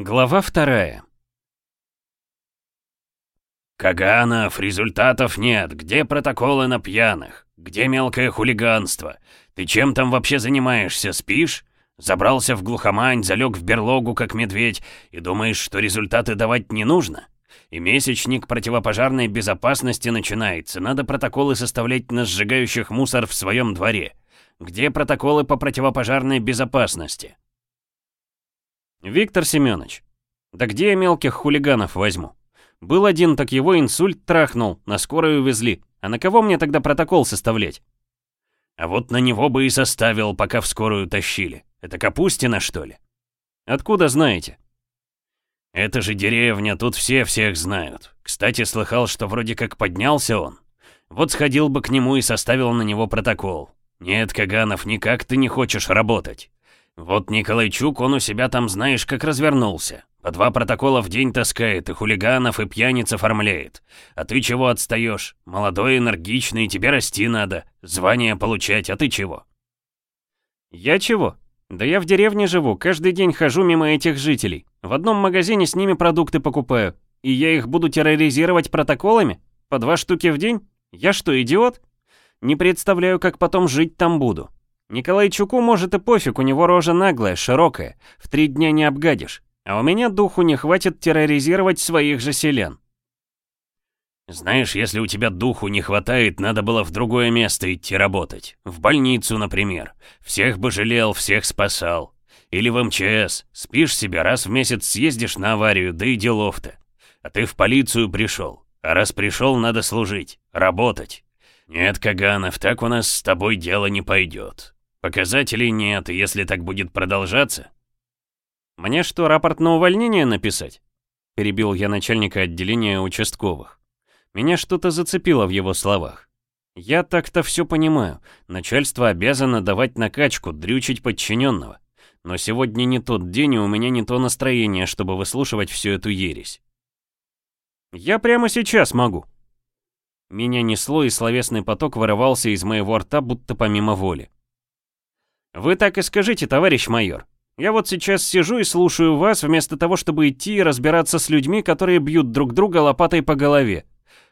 Глава вторая. «Каганов, результатов нет. Где протоколы на пьяных? Где мелкое хулиганство? Ты чем там вообще занимаешься, спишь? Забрался в глухомань, залег в берлогу, как медведь, и думаешь, что результаты давать не нужно? И месячник противопожарной безопасности начинается. Надо протоколы составлять на сжигающих мусор в своем дворе. Где протоколы по противопожарной безопасности?» «Виктор Семенович, да где я мелких хулиганов возьму? Был один, так его инсульт трахнул, на скорой увезли. А на кого мне тогда протокол составлять? А вот на него бы и составил, пока в скорую тащили. Это Капустина, что ли? Откуда знаете? Это же деревня, тут все всех знают. Кстати, слыхал, что вроде как поднялся он. Вот сходил бы к нему и составил на него протокол. Нет, Каганов, никак ты не хочешь работать. Вот Николайчук, он у себя там знаешь, как развернулся. По два протокола в день таскает, и хулиганов, и пьяниц оформляет. А ты чего отстаешь? Молодой, энергичный, тебе расти надо. Звание получать, а ты чего? Я чего? Да я в деревне живу, каждый день хожу мимо этих жителей. В одном магазине с ними продукты покупаю. И я их буду терроризировать протоколами? По два штуки в день? Я что, идиот? Не представляю, как потом жить там буду. Николайчуку может и пофиг, у него рожа наглая, широкая. В три дня не обгадишь. А у меня духу не хватит терроризировать своих же селен. Знаешь, если у тебя духу не хватает, надо было в другое место идти работать. В больницу, например. Всех бы жалел, всех спасал. Или в МЧС. Спишь себе, раз в месяц съездишь на аварию, да и делов-то. А ты в полицию пришел. А раз пришел, надо служить, работать. Нет, Каганов, так у нас с тобой дело не пойдет. Показателей нет, и если так будет продолжаться, «Мне что, рапорт на увольнение написать?» Перебил я начальника отделения участковых. Меня что-то зацепило в его словах. Я так-то все понимаю. Начальство обязано давать накачку, дрючить подчиненного. Но сегодня не тот день, и у меня не то настроение, чтобы выслушивать всю эту ересь. Я прямо сейчас могу. Меня несло, и словесный поток вырывался из моего рта, будто помимо воли. Вы так и скажите, товарищ майор. Я вот сейчас сижу и слушаю вас, вместо того, чтобы идти и разбираться с людьми, которые бьют друг друга лопатой по голове.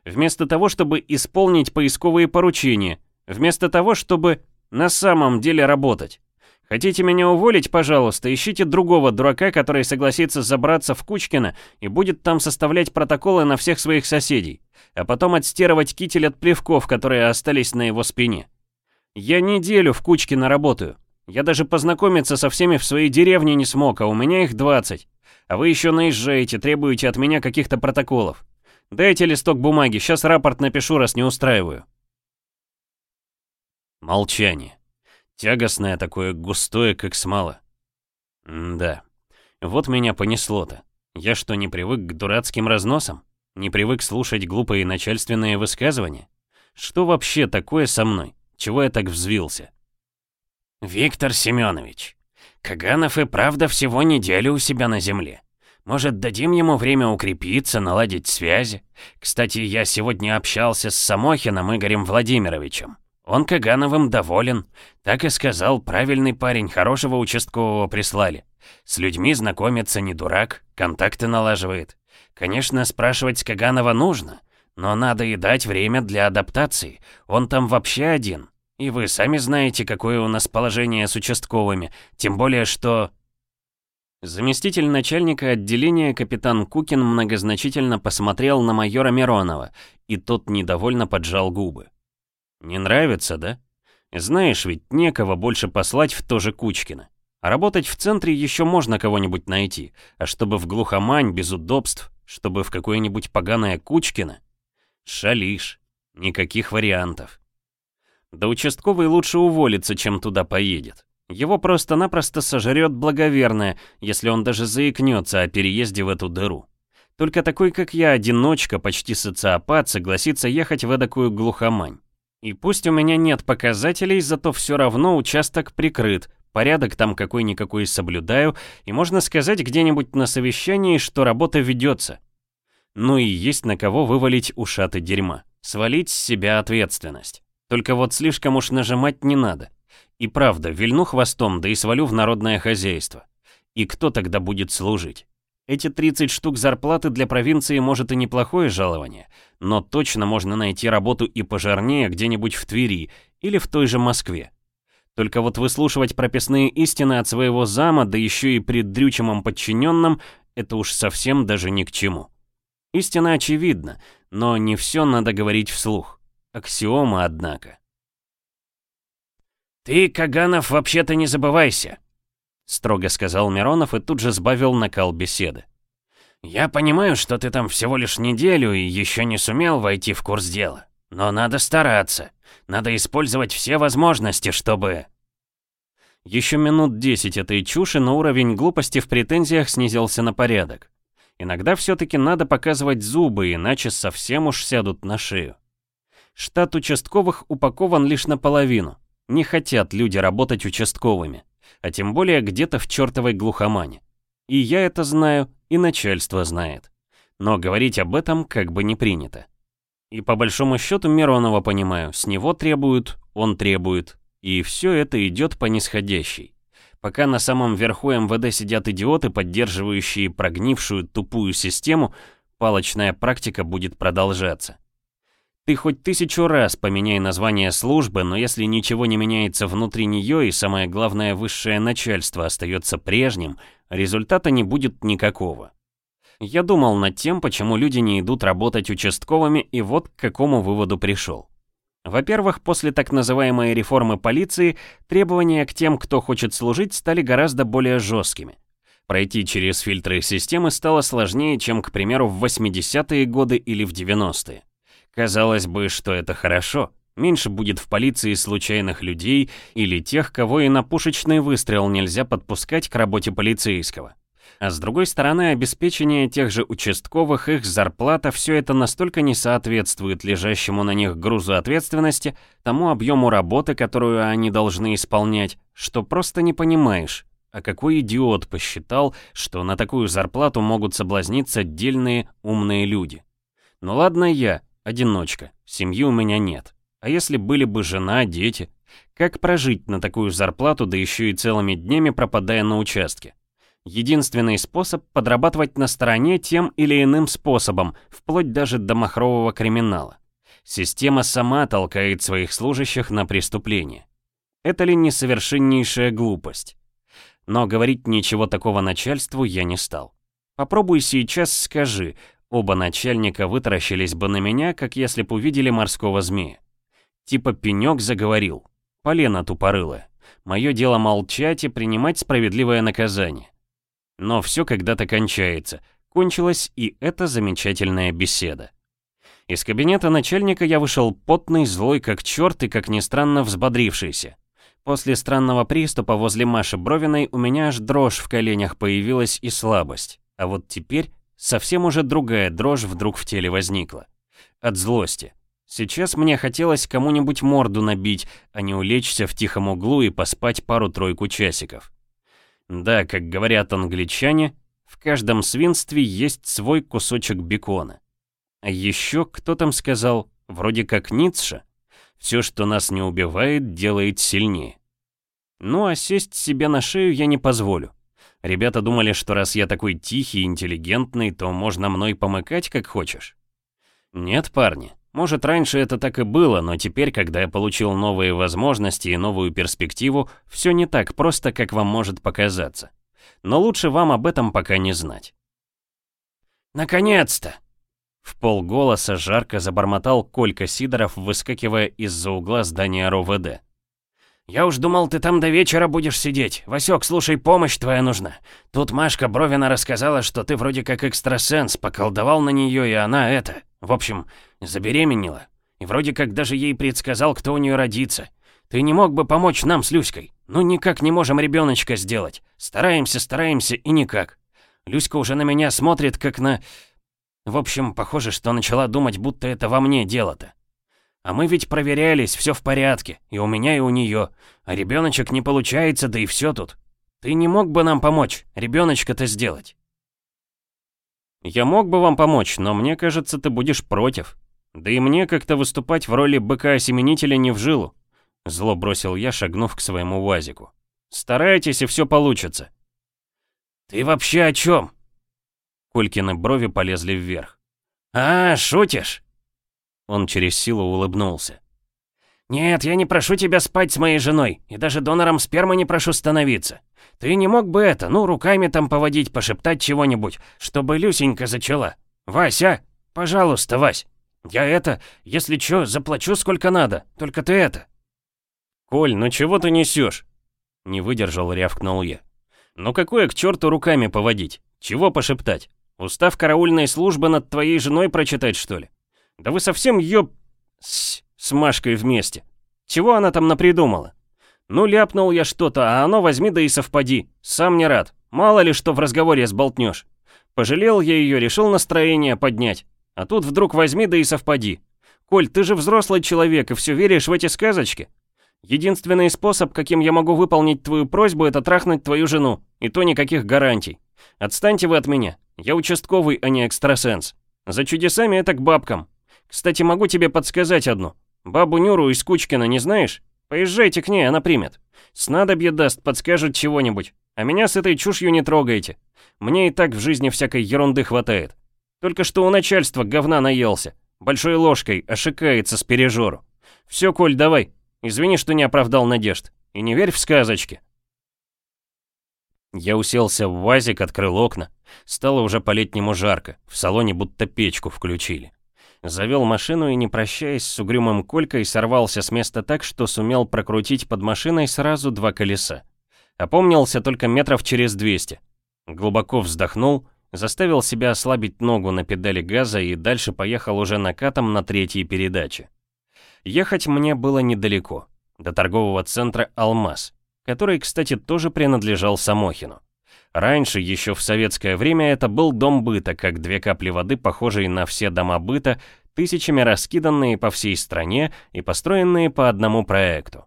Вместо того, чтобы исполнить поисковые поручения. Вместо того, чтобы на самом деле работать. Хотите меня уволить, пожалуйста, ищите другого дурака, который согласится забраться в Кучкино и будет там составлять протоколы на всех своих соседей, а потом отстирывать китель от плевков, которые остались на его спине. Я неделю в Кучкино работаю. Я даже познакомиться со всеми в своей деревне не смог, а у меня их 20. А вы еще наезжаете, требуете от меня каких-то протоколов. Дайте листок бумаги, сейчас рапорт напишу, раз не устраиваю. Молчание. Тягостное такое, густое, как смола. М да. Вот меня понесло-то. Я что, не привык к дурацким разносам? Не привык слушать глупые начальственные высказывания? Что вообще такое со мной? Чего я так взвился? «Виктор Семенович, Каганов и правда всего неделю у себя на земле. Может, дадим ему время укрепиться, наладить связи? Кстати, я сегодня общался с Самохиным Игорем Владимировичем. Он Кагановым доволен. Так и сказал, правильный парень, хорошего участкового прислали. С людьми знакомиться не дурак, контакты налаживает. Конечно, спрашивать Каганова нужно, но надо и дать время для адаптации. Он там вообще один. И вы сами знаете, какое у нас положение с участковыми, тем более что...» Заместитель начальника отделения капитан Кукин многозначительно посмотрел на майора Миронова, и тот недовольно поджал губы. «Не нравится, да? Знаешь, ведь некого больше послать в то же Кучкино. Работать в центре еще можно кого-нибудь найти, а чтобы в глухомань, без удобств, чтобы в какое-нибудь поганое Кучкино? Шалишь. Никаких вариантов. Да участковый лучше уволится, чем туда поедет. Его просто-напросто сожрет благоверное, если он даже заикнется о переезде в эту дыру. Только такой, как я, одиночка, почти социопат, согласится ехать в эдакую глухомань. И пусть у меня нет показателей, зато все равно участок прикрыт, порядок там какой-никакой соблюдаю, и можно сказать где-нибудь на совещании, что работа ведется. Ну и есть на кого вывалить ушаты дерьма, свалить с себя ответственность. Только вот слишком уж нажимать не надо. И правда, вильну хвостом, да и свалю в народное хозяйство. И кто тогда будет служить? Эти 30 штук зарплаты для провинции может и неплохое жалование, но точно можно найти работу и пожирнее где-нибудь в Твери или в той же Москве. Только вот выслушивать прописные истины от своего зама, да еще и пред дрючимым подчиненным, это уж совсем даже ни к чему. Истина очевидна, но не все надо говорить вслух. Аксиома, однако. «Ты, Каганов, вообще-то не забывайся», — строго сказал Миронов и тут же сбавил накал беседы. «Я понимаю, что ты там всего лишь неделю и еще не сумел войти в курс дела. Но надо стараться. Надо использовать все возможности, чтобы...» Еще минут десять этой чуши, но уровень глупости в претензиях снизился на порядок. Иногда все-таки надо показывать зубы, иначе совсем уж сядут на шею. Штат участковых упакован лишь наполовину. Не хотят люди работать участковыми, а тем более где-то в чертовой глухомане. И я это знаю, и начальство знает. Но говорить об этом как бы не принято. И по большому счету Миронова понимаю, с него требуют, он требует, и все это идет по нисходящей. Пока на самом верху МВД сидят идиоты, поддерживающие прогнившую тупую систему, палочная практика будет продолжаться. Ты хоть тысячу раз поменяй название службы, но если ничего не меняется внутри нее и самое главное высшее начальство остается прежним, результата не будет никакого. Я думал над тем, почему люди не идут работать участковыми, и вот к какому выводу пришел. Во-первых, после так называемой реформы полиции, требования к тем, кто хочет служить, стали гораздо более жесткими. Пройти через фильтры системы стало сложнее, чем, к примеру, в 80-е годы или в 90-е. Казалось бы, что это хорошо. Меньше будет в полиции случайных людей или тех, кого и на пушечный выстрел нельзя подпускать к работе полицейского. А с другой стороны, обеспечение тех же участковых, их зарплата, все это настолько не соответствует лежащему на них грузу ответственности, тому объему работы, которую они должны исполнять, что просто не понимаешь, а какой идиот посчитал, что на такую зарплату могут соблазниться отдельные умные люди. Ну ладно я, Одиночка. Семьи у меня нет. А если были бы жена, дети? Как прожить на такую зарплату, да еще и целыми днями пропадая на участке? Единственный способ — подрабатывать на стороне тем или иным способом, вплоть даже до махрового криминала. Система сама толкает своих служащих на преступление. Это ли не совершеннейшая глупость? Но говорить ничего такого начальству я не стал. Попробуй сейчас скажи, Оба начальника вытаращились бы на меня, как если б увидели морского змея. Типа пенек заговорил. Полено тупорылое. Мое дело молчать и принимать справедливое наказание. Но все когда-то кончается. Кончилась и эта замечательная беседа. Из кабинета начальника я вышел потный, злой как черт и, как ни странно, взбодрившийся. После странного приступа возле Маши Бровиной у меня аж дрожь в коленях появилась и слабость. А вот теперь Совсем уже другая дрожь вдруг в теле возникла. От злости. Сейчас мне хотелось кому-нибудь морду набить, а не улечься в тихом углу и поспать пару-тройку часиков. Да, как говорят англичане, в каждом свинстве есть свой кусочек бекона. А еще, кто там сказал, вроде как Ницше, все, что нас не убивает, делает сильнее. Ну а сесть себе на шею я не позволю. Ребята думали, что раз я такой тихий, интеллигентный, то можно мной помыкать как хочешь. Нет, парни. Может, раньше это так и было, но теперь, когда я получил новые возможности и новую перспективу, все не так просто, как вам может показаться. Но лучше вам об этом пока не знать. «Наконец-то!» В полголоса жарко забормотал Колька Сидоров, выскакивая из-за угла здания РОВД. «Я уж думал, ты там до вечера будешь сидеть. Васек, слушай, помощь твоя нужна. Тут Машка Бровина рассказала, что ты вроде как экстрасенс, поколдовал на нее, и она это... В общем, забеременела. И вроде как даже ей предсказал, кто у нее родится. Ты не мог бы помочь нам с Люськой? Ну никак не можем ребеночка сделать. Стараемся, стараемся и никак. Люська уже на меня смотрит, как на... В общем, похоже, что начала думать, будто это во мне дело-то. А мы ведь проверялись, все в порядке, и у меня, и у нее. А ребеночек не получается, да и все тут. Ты не мог бы нам помочь, ребеночка-то сделать? Я мог бы вам помочь, но мне кажется, ты будешь против. Да и мне как-то выступать в роли быка-осеменителя не в жилу. Зло бросил я, шагнув к своему УАЗику. Старайтесь, и все получится. Ты вообще о чем? Колькины брови полезли вверх. «А, шутишь?» Он через силу улыбнулся. «Нет, я не прошу тебя спать с моей женой, и даже донором спермы не прошу становиться. Ты не мог бы это, ну, руками там поводить, пошептать чего-нибудь, чтобы Люсенька зачала? Вася, пожалуйста, Вась, я это, если чё, заплачу сколько надо, только ты это». «Коль, ну чего ты несешь? Не выдержал, рявкнул я. «Ну какое к черту руками поводить? Чего пошептать? Устав караульной службы над твоей женой прочитать, что ли? Да вы совсем ёб... С, с Машкой вместе. Чего она там напридумала? Ну ляпнул я что-то, а оно возьми да и совпади. Сам не рад. Мало ли что в разговоре сболтнешь. Пожалел я ее, решил настроение поднять. А тут вдруг возьми да и совпади. Коль, ты же взрослый человек и все веришь в эти сказочки. Единственный способ, каким я могу выполнить твою просьбу, это трахнуть твою жену. И то никаких гарантий. Отстаньте вы от меня. Я участковый, а не экстрасенс. За чудесами это к бабкам. Кстати, могу тебе подсказать одну. Бабу Нюру из Кучкина не знаешь? Поезжайте к ней, она примет. Снадобье даст, подскажет чего-нибудь. А меня с этой чушью не трогайте. Мне и так в жизни всякой ерунды хватает. Только что у начальства говна наелся. Большой ложкой ошикается с пережору. Все, Коль, давай, Извини, что не оправдал надежд. И не верь в сказочки. Я уселся в вазик, открыл окна. Стало уже по-летнему жарко. В салоне будто печку включили. Завел машину и, не прощаясь с угрюмым Колькой, сорвался с места так, что сумел прокрутить под машиной сразу два колеса. Опомнился только метров через 200. Глубоко вздохнул, заставил себя ослабить ногу на педали газа и дальше поехал уже накатом на третьей передаче. Ехать мне было недалеко, до торгового центра «Алмаз», который, кстати, тоже принадлежал Самохину. Раньше, еще в советское время, это был дом быта, как две капли воды, похожие на все дома быта, тысячами раскиданные по всей стране и построенные по одному проекту.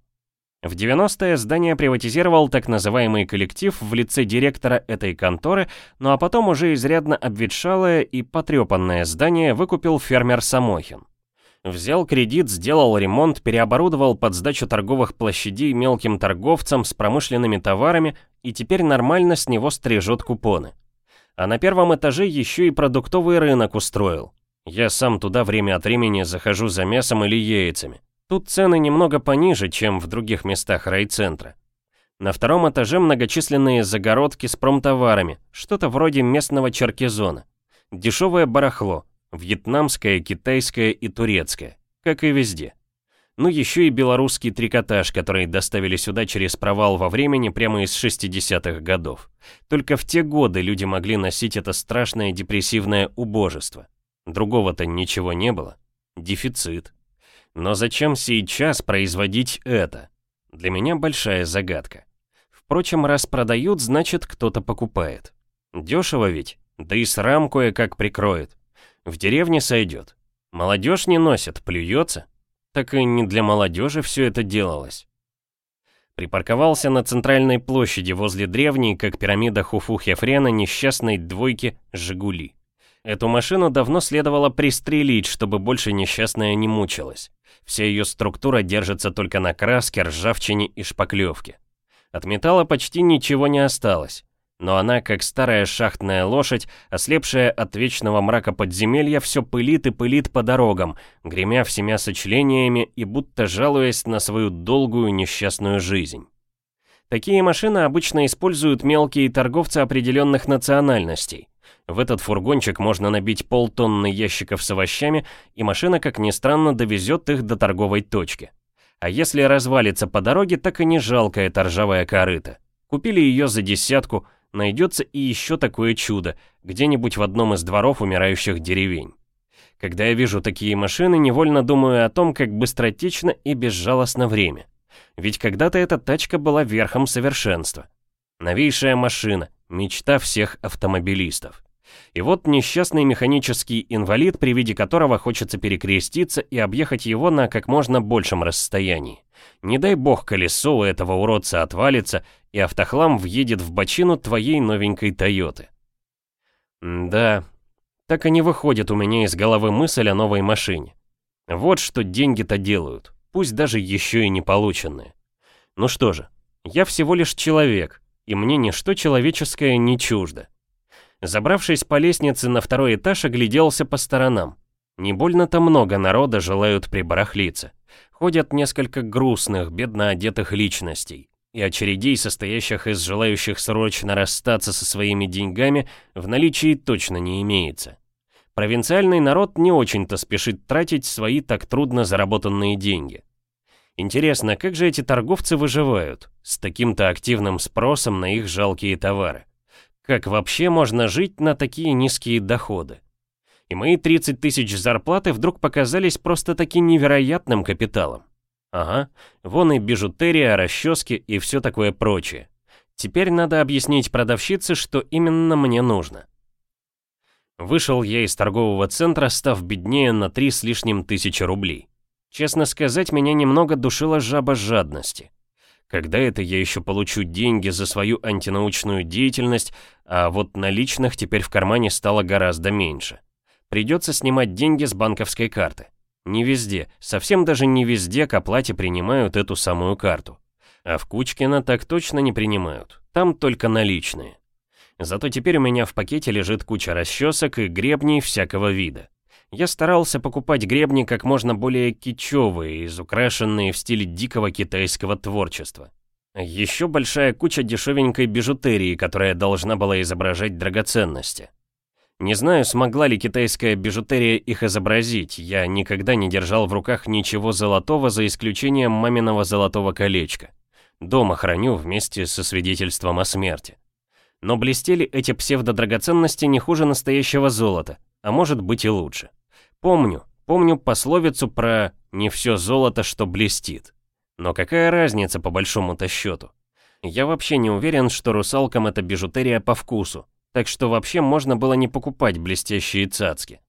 В 90-е здание приватизировал так называемый коллектив в лице директора этой конторы, ну а потом уже изрядно обветшалое и потрепанное здание выкупил фермер Самохин. Взял кредит, сделал ремонт, переоборудовал под сдачу торговых площадей мелким торговцам с промышленными товарами и теперь нормально с него стрижет купоны. А на первом этаже еще и продуктовый рынок устроил. Я сам туда время от времени захожу за мясом или яйцами. Тут цены немного пониже, чем в других местах райцентра. На втором этаже многочисленные загородки с промтоварами, что-то вроде местного черкизона. Дешевое барахло, Вьетнамское, китайское и турецкое, как и везде. Ну еще и белорусский трикотаж, который доставили сюда через провал во времени прямо из 60-х годов. Только в те годы люди могли носить это страшное депрессивное убожество. Другого-то ничего не было. Дефицит. Но зачем сейчас производить это? Для меня большая загадка. Впрочем, раз продают, значит кто-то покупает. Дешево ведь, да и срам кое-как прикроет. В деревне сойдет. Молодежь не носит, плюется. Так и не для молодежи все это делалось. Припарковался на центральной площади возле древней, как пирамида Хуфу-Хефрена, несчастной двойки «Жигули». Эту машину давно следовало пристрелить, чтобы больше несчастная не мучилась. Вся ее структура держится только на краске, ржавчине и шпаклевке. От металла почти ничего не осталось. Но она, как старая шахтная лошадь, ослепшая от вечного мрака подземелья, все пылит и пылит по дорогам, гремя всеми сочлениями и будто жалуясь на свою долгую несчастную жизнь. Такие машины обычно используют мелкие торговцы определенных национальностей. В этот фургончик можно набить полтонны ящиков с овощами, и машина, как ни странно, довезет их до торговой точки. А если развалится по дороге, так и не жалко это ржавая корыта. Купили ее за десятку – найдется и еще такое чудо, где-нибудь в одном из дворов умирающих деревень. Когда я вижу такие машины, невольно думаю о том, как быстротечно и безжалостно время. Ведь когда-то эта тачка была верхом совершенства. Новейшая машина, мечта всех автомобилистов. И вот несчастный механический инвалид, при виде которого хочется перекреститься и объехать его на как можно большем расстоянии. Не дай бог колесо у этого уродца отвалится, и автохлам въедет в бочину твоей новенькой Тойоты. Да, так и не выходит у меня из головы мысль о новой машине. Вот что деньги-то делают, пусть даже еще и не полученные. Ну что же, я всего лишь человек, и мне ничто человеческое не чуждо. Забравшись по лестнице на второй этаж, огляделся по сторонам. Не больно-то много народа желают прибарахлиться. Ходят несколько грустных, бедно одетых личностей. И очередей, состоящих из желающих срочно расстаться со своими деньгами, в наличии точно не имеется. Провинциальный народ не очень-то спешит тратить свои так трудно заработанные деньги. Интересно, как же эти торговцы выживают с таким-то активным спросом на их жалкие товары? Как вообще можно жить на такие низкие доходы? И мои 30 тысяч зарплаты вдруг показались просто-таки невероятным капиталом. Ага, вон и бижутерия, расчески и все такое прочее. Теперь надо объяснить продавщице, что именно мне нужно. Вышел я из торгового центра, став беднее на три с лишним тысячи рублей. Честно сказать, меня немного душила жаба жадности. Когда это я еще получу деньги за свою антинаучную деятельность, а вот наличных теперь в кармане стало гораздо меньше. Придется снимать деньги с банковской карты. Не везде, совсем даже не везде к оплате принимают эту самую карту. А в Кучкино так точно не принимают, там только наличные. Зато теперь у меня в пакете лежит куча расчесок и гребней всякого вида. Я старался покупать гребни как можно более кичевые, изукрашенные в стиле дикого китайского творчества. Еще большая куча дешевенькой бижутерии, которая должна была изображать драгоценности. Не знаю, смогла ли китайская бижутерия их изобразить, я никогда не держал в руках ничего золотого, за исключением маминого золотого колечка. Дома храню вместе со свидетельством о смерти. Но блестели эти псевдодрагоценности не хуже настоящего золота, а может быть и лучше. Помню, помню пословицу про «не все золото, что блестит». Но какая разница по большому-то счету? Я вообще не уверен, что русалкам эта бижутерия по вкусу, так что вообще можно было не покупать блестящие цацки.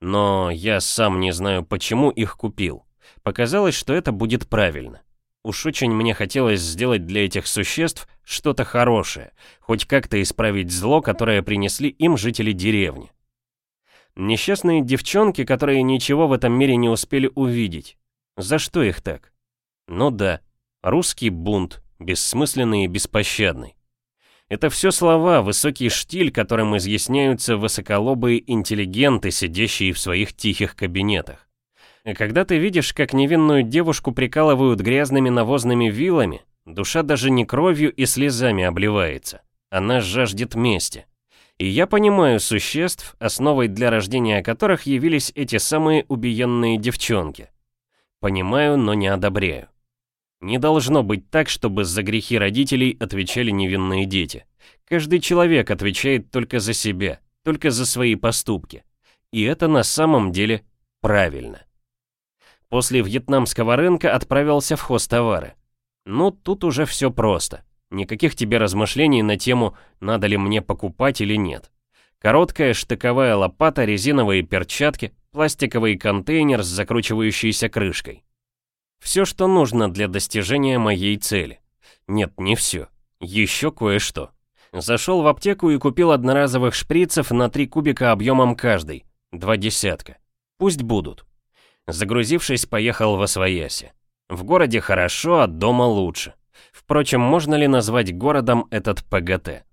Но я сам не знаю, почему их купил. Показалось, что это будет правильно. Уж очень мне хотелось сделать для этих существ что-то хорошее, хоть как-то исправить зло, которое принесли им жители деревни. Несчастные девчонки, которые ничего в этом мире не успели увидеть. За что их так? Ну да, русский бунт, бессмысленный и беспощадный. Это все слова, высокий штиль, которым изъясняются высоколобые интеллигенты, сидящие в своих тихих кабинетах. И когда ты видишь, как невинную девушку прикалывают грязными навозными вилами, душа даже не кровью и слезами обливается. Она жаждет мести. И я понимаю существ, основой для рождения которых явились эти самые убиенные девчонки. Понимаю, но не одобряю. Не должно быть так, чтобы за грехи родителей отвечали невинные дети. Каждый человек отвечает только за себя, только за свои поступки. И это на самом деле правильно. После вьетнамского рынка отправился в хостовары. Ну, тут уже все просто. Никаких тебе размышлений на тему, надо ли мне покупать или нет. Короткая штыковая лопата, резиновые перчатки, пластиковый контейнер с закручивающейся крышкой. Все, что нужно для достижения моей цели. Нет, не все. Еще кое-что. Зашел в аптеку и купил одноразовых шприцев на 3 кубика объемом каждый. Два десятка. Пусть будут. Загрузившись, поехал в Освояси. В городе хорошо, а дома лучше. Впрочем, можно ли назвать городом этот ПГТ?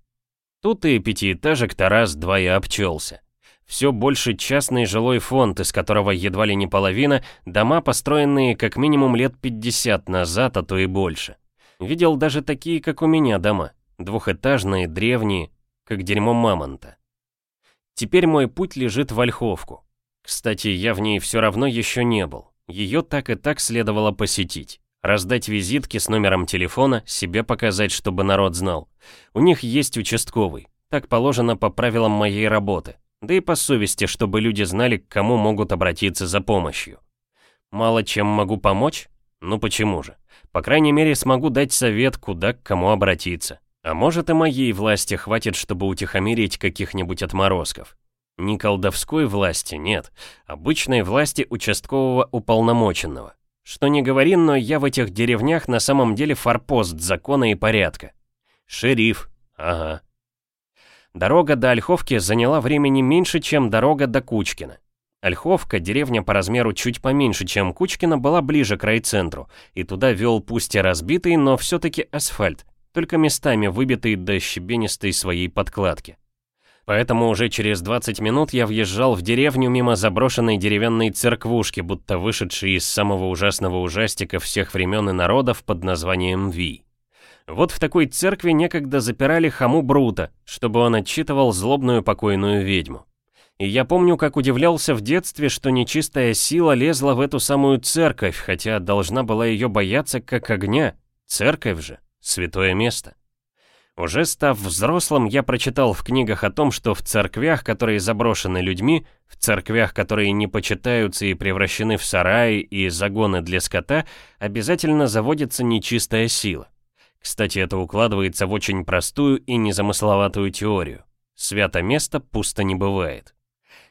Тут и пятиэтажек-то раз-два и обчелся. Все больше частный жилой фонд, из которого едва ли не половина, дома, построенные как минимум лет 50 назад, а то и больше. Видел даже такие, как у меня дома. Двухэтажные, древние, как дерьмо мамонта. Теперь мой путь лежит в Ольховку. Кстати, я в ней все равно еще не был. Ее так и так следовало посетить. Раздать визитки с номером телефона, себе показать, чтобы народ знал. У них есть участковый. Так положено по правилам моей работы. Да и по совести, чтобы люди знали, к кому могут обратиться за помощью. Мало чем могу помочь? Ну почему же? По крайней мере, смогу дать совет, куда к кому обратиться. А может и моей власти хватит, чтобы утихомирить каких-нибудь отморозков. Не колдовской власти, нет. Обычной власти участкового уполномоченного. Что не говори, но я в этих деревнях на самом деле форпост закона и порядка. Шериф, ага. Дорога до Ольховки заняла времени меньше, чем дорога до Кучкина. Ольховка, деревня по размеру чуть поменьше, чем Кучкина, была ближе к райцентру, и туда вел пусть и разбитый, но все-таки асфальт, только местами выбитый до щебенистой своей подкладки. Поэтому уже через 20 минут я въезжал в деревню мимо заброшенной деревянной церквушки, будто вышедшей из самого ужасного ужастика всех времен и народов под названием Ви. Вот в такой церкви некогда запирали хаму Брута, чтобы он отчитывал злобную покойную ведьму. И я помню, как удивлялся в детстве, что нечистая сила лезла в эту самую церковь, хотя должна была ее бояться как огня. Церковь же — святое место. Уже став взрослым, я прочитал в книгах о том, что в церквях, которые заброшены людьми, в церквях, которые не почитаются и превращены в сараи и загоны для скота, обязательно заводится нечистая сила. Кстати, это укладывается в очень простую и незамысловатую теорию. Свято место пусто не бывает.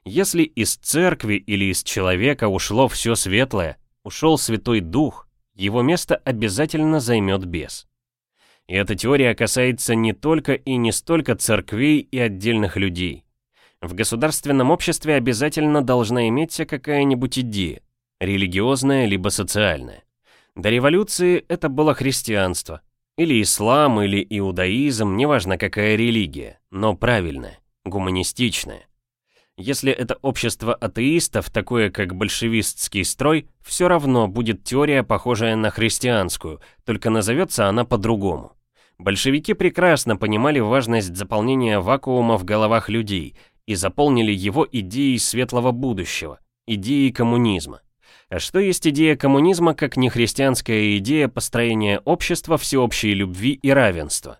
Если из церкви или из человека ушло все светлое, ушел Святой Дух, его место обязательно займет бес. И эта теория касается не только и не столько церквей и отдельных людей. В государственном обществе обязательно должна иметься какая-нибудь идея, религиозная либо социальная. До революции это было христианство, или ислам, или иудаизм, неважно какая религия, но правильная, гуманистичная. Если это общество атеистов, такое как большевистский строй, все равно будет теория, похожая на христианскую, только назовется она по-другому. Большевики прекрасно понимали важность заполнения вакуума в головах людей и заполнили его идеей светлого будущего, идеей коммунизма. А что есть идея коммунизма, как нехристианская идея построения общества всеобщей любви и равенства?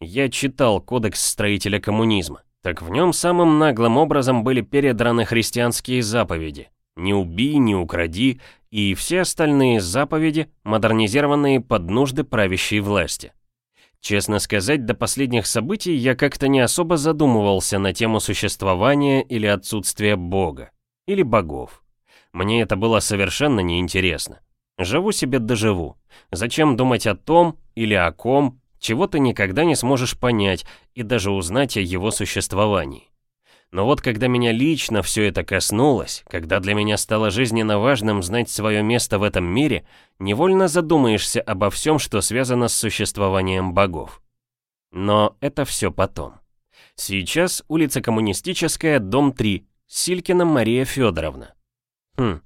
Я читал кодекс строителя коммунизма. Так в нем самым наглым образом были передраны христианские заповеди. «Не убий, не укради» и все остальные заповеди, модернизированные под нужды правящей власти. Честно сказать, до последних событий я как-то не особо задумывался на тему существования или отсутствия Бога. Или богов. Мне это было совершенно неинтересно. Живу себе доживу. Зачем думать о том или о ком, чего ты никогда не сможешь понять и даже узнать о его существовании. Но вот когда меня лично все это коснулось, когда для меня стало жизненно важным знать свое место в этом мире, невольно задумаешься обо всем, что связано с существованием богов. Но это все потом. Сейчас улица Коммунистическая, дом 3, Силькина Мария Федоровна. Хм,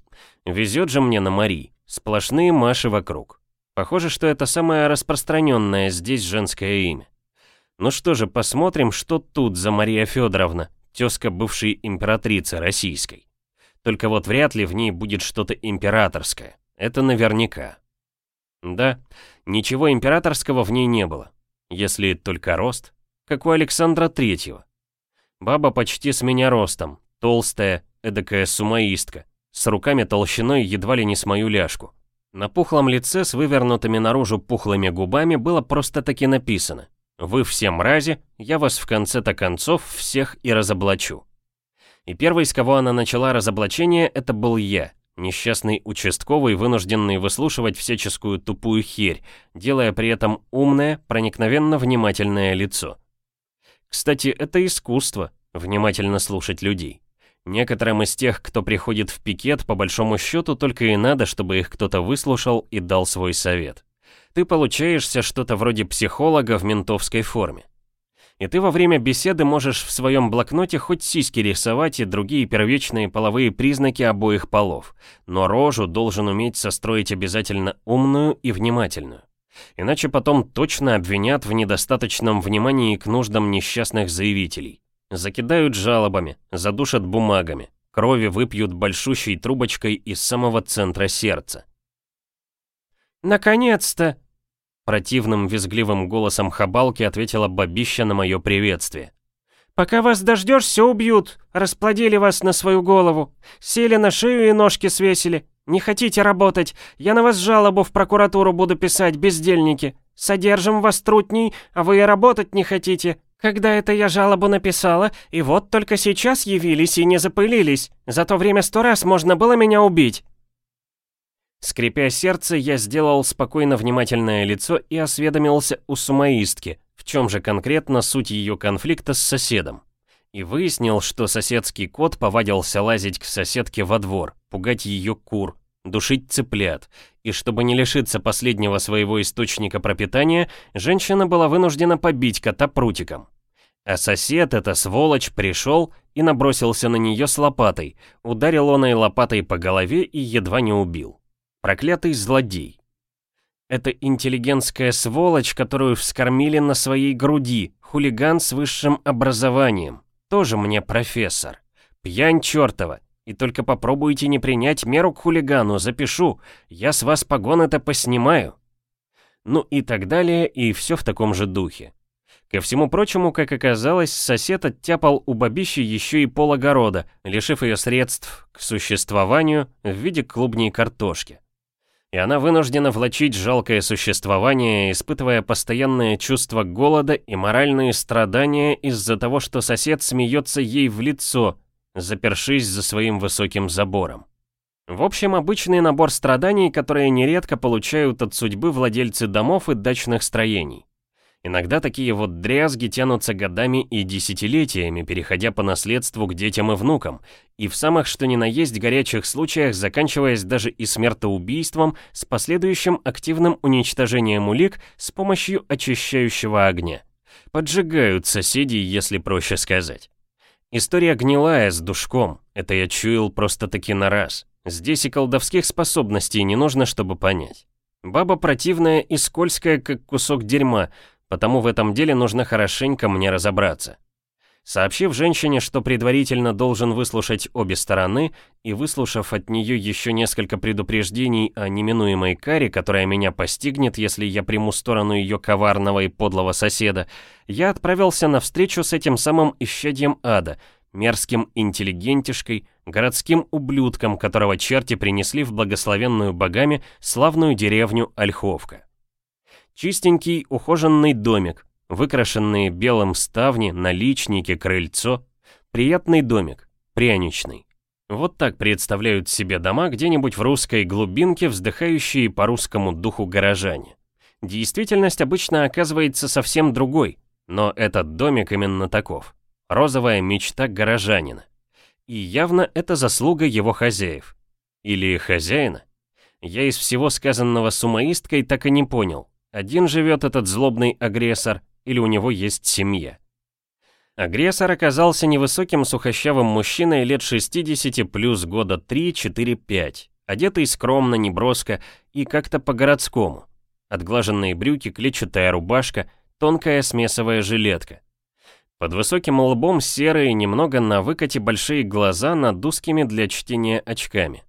везет же мне на Мари, сплошные Маши вокруг. Похоже, что это самое распространенное здесь женское имя. Ну что же, посмотрим, что тут за Мария Федоровна, тезка бывшей императрицы российской. Только вот вряд ли в ней будет что-то императорское. Это наверняка. Да, ничего императорского в ней не было. Если только рост, как у Александра Третьего. Баба почти с меня ростом, толстая, эдакая сумаистка, с руками толщиной едва ли не с мою ляжку. На пухлом лице с вывернутыми наружу пухлыми губами было просто-таки написано вы все мрази, я вас в конце-то концов всех и разоблачу. И первый, с кого она начала разоблачение, это был я, несчастный участковый, вынужденный выслушивать всяческую тупую херь, делая при этом умное, проникновенно внимательное лицо. Кстати, это искусство, внимательно слушать людей. Некоторым из тех, кто приходит в пикет, по большому счету только и надо, чтобы их кто-то выслушал и дал свой совет ты получаешься что-то вроде психолога в ментовской форме. И ты во время беседы можешь в своем блокноте хоть сиськи рисовать и другие первичные половые признаки обоих полов, но рожу должен уметь состроить обязательно умную и внимательную. Иначе потом точно обвинят в недостаточном внимании к нуждам несчастных заявителей. Закидают жалобами, задушат бумагами, крови выпьют большущей трубочкой из самого центра сердца. «Наконец-то!» Противным визгливым голосом хабалки ответила бабища на мое приветствие. «Пока вас дождешься, убьют. Расплодили вас на свою голову. Сели на шею и ножки свесили. Не хотите работать? Я на вас жалобу в прокуратуру буду писать, бездельники. Содержим вас трутней, а вы и работать не хотите. Когда это я жалобу написала, и вот только сейчас явились и не запылились. За то время сто раз можно было меня убить». Скрипя сердце, я сделал спокойно внимательное лицо и осведомился у сумаистки, в чем же конкретно суть ее конфликта с соседом. И выяснил, что соседский кот повадился лазить к соседке во двор, пугать ее кур, душить цыплят, и чтобы не лишиться последнего своего источника пропитания, женщина была вынуждена побить кота прутиком. А сосед, эта сволочь, пришел и набросился на нее с лопатой, ударил он и лопатой по голове и едва не убил. Проклятый злодей. Это интеллигентская сволочь, которую вскормили на своей груди, хулиган с высшим образованием. Тоже мне профессор. Пьянь чертова. И только попробуйте не принять меру к хулигану, запишу. Я с вас погоны-то поснимаю. Ну и так далее, и все в таком же духе. Ко всему прочему, как оказалось, сосед оттяпал у бабищи еще и пол огорода, лишив ее средств к существованию в виде клубней картошки. И она вынуждена влачить жалкое существование, испытывая постоянное чувство голода и моральные страдания из-за того, что сосед смеется ей в лицо, запершись за своим высоким забором. В общем, обычный набор страданий, которые нередко получают от судьбы владельцы домов и дачных строений. Иногда такие вот дрязги тянутся годами и десятилетиями, переходя по наследству к детям и внукам, и в самых что ни на есть горячих случаях заканчиваясь даже и смертоубийством с последующим активным уничтожением улик с помощью очищающего огня. Поджигают соседей, если проще сказать. История гнилая, с душком, это я чуял просто-таки на раз. Здесь и колдовских способностей не нужно, чтобы понять. Баба противная и скользкая, как кусок дерьма, потому в этом деле нужно хорошенько мне разобраться. Сообщив женщине, что предварительно должен выслушать обе стороны, и выслушав от нее еще несколько предупреждений о неминуемой каре, которая меня постигнет, если я приму сторону ее коварного и подлого соседа, я отправился на встречу с этим самым исчадьем ада, мерзким интеллигентишкой, городским ублюдком, которого черти принесли в благословенную богами славную деревню Ольховка. Чистенький, ухоженный домик, выкрашенные белым ставни, наличники, крыльцо. Приятный домик, пряничный. Вот так представляют себе дома где-нибудь в русской глубинке, вздыхающие по русскому духу горожане. Действительность обычно оказывается совсем другой, но этот домик именно таков. Розовая мечта горожанина. И явно это заслуга его хозяев. Или хозяина. Я из всего сказанного сумоисткой так и не понял, один живет этот злобный агрессор, или у него есть семья. Агрессор оказался невысоким сухощавым мужчиной лет 60 плюс года 3-4-5, одетый скромно, неброско и как-то по-городскому. Отглаженные брюки, клетчатая рубашка, тонкая смесовая жилетка. Под высоким лбом серые, немного на выкате большие глаза над узкими для чтения очками.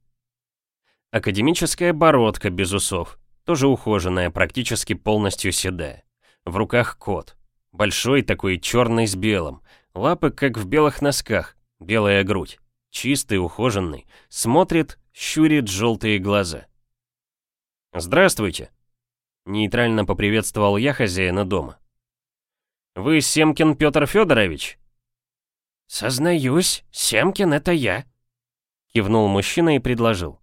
Академическая бородка без усов, тоже ухоженная, практически полностью седая. В руках кот. Большой такой, черный с белым. Лапы, как в белых носках. Белая грудь. Чистый, ухоженный. Смотрит, щурит желтые глаза. «Здравствуйте!» Нейтрально поприветствовал я хозяина дома. «Вы Семкин Петр Федорович?» «Сознаюсь, Семкин это я», — кивнул мужчина и предложил.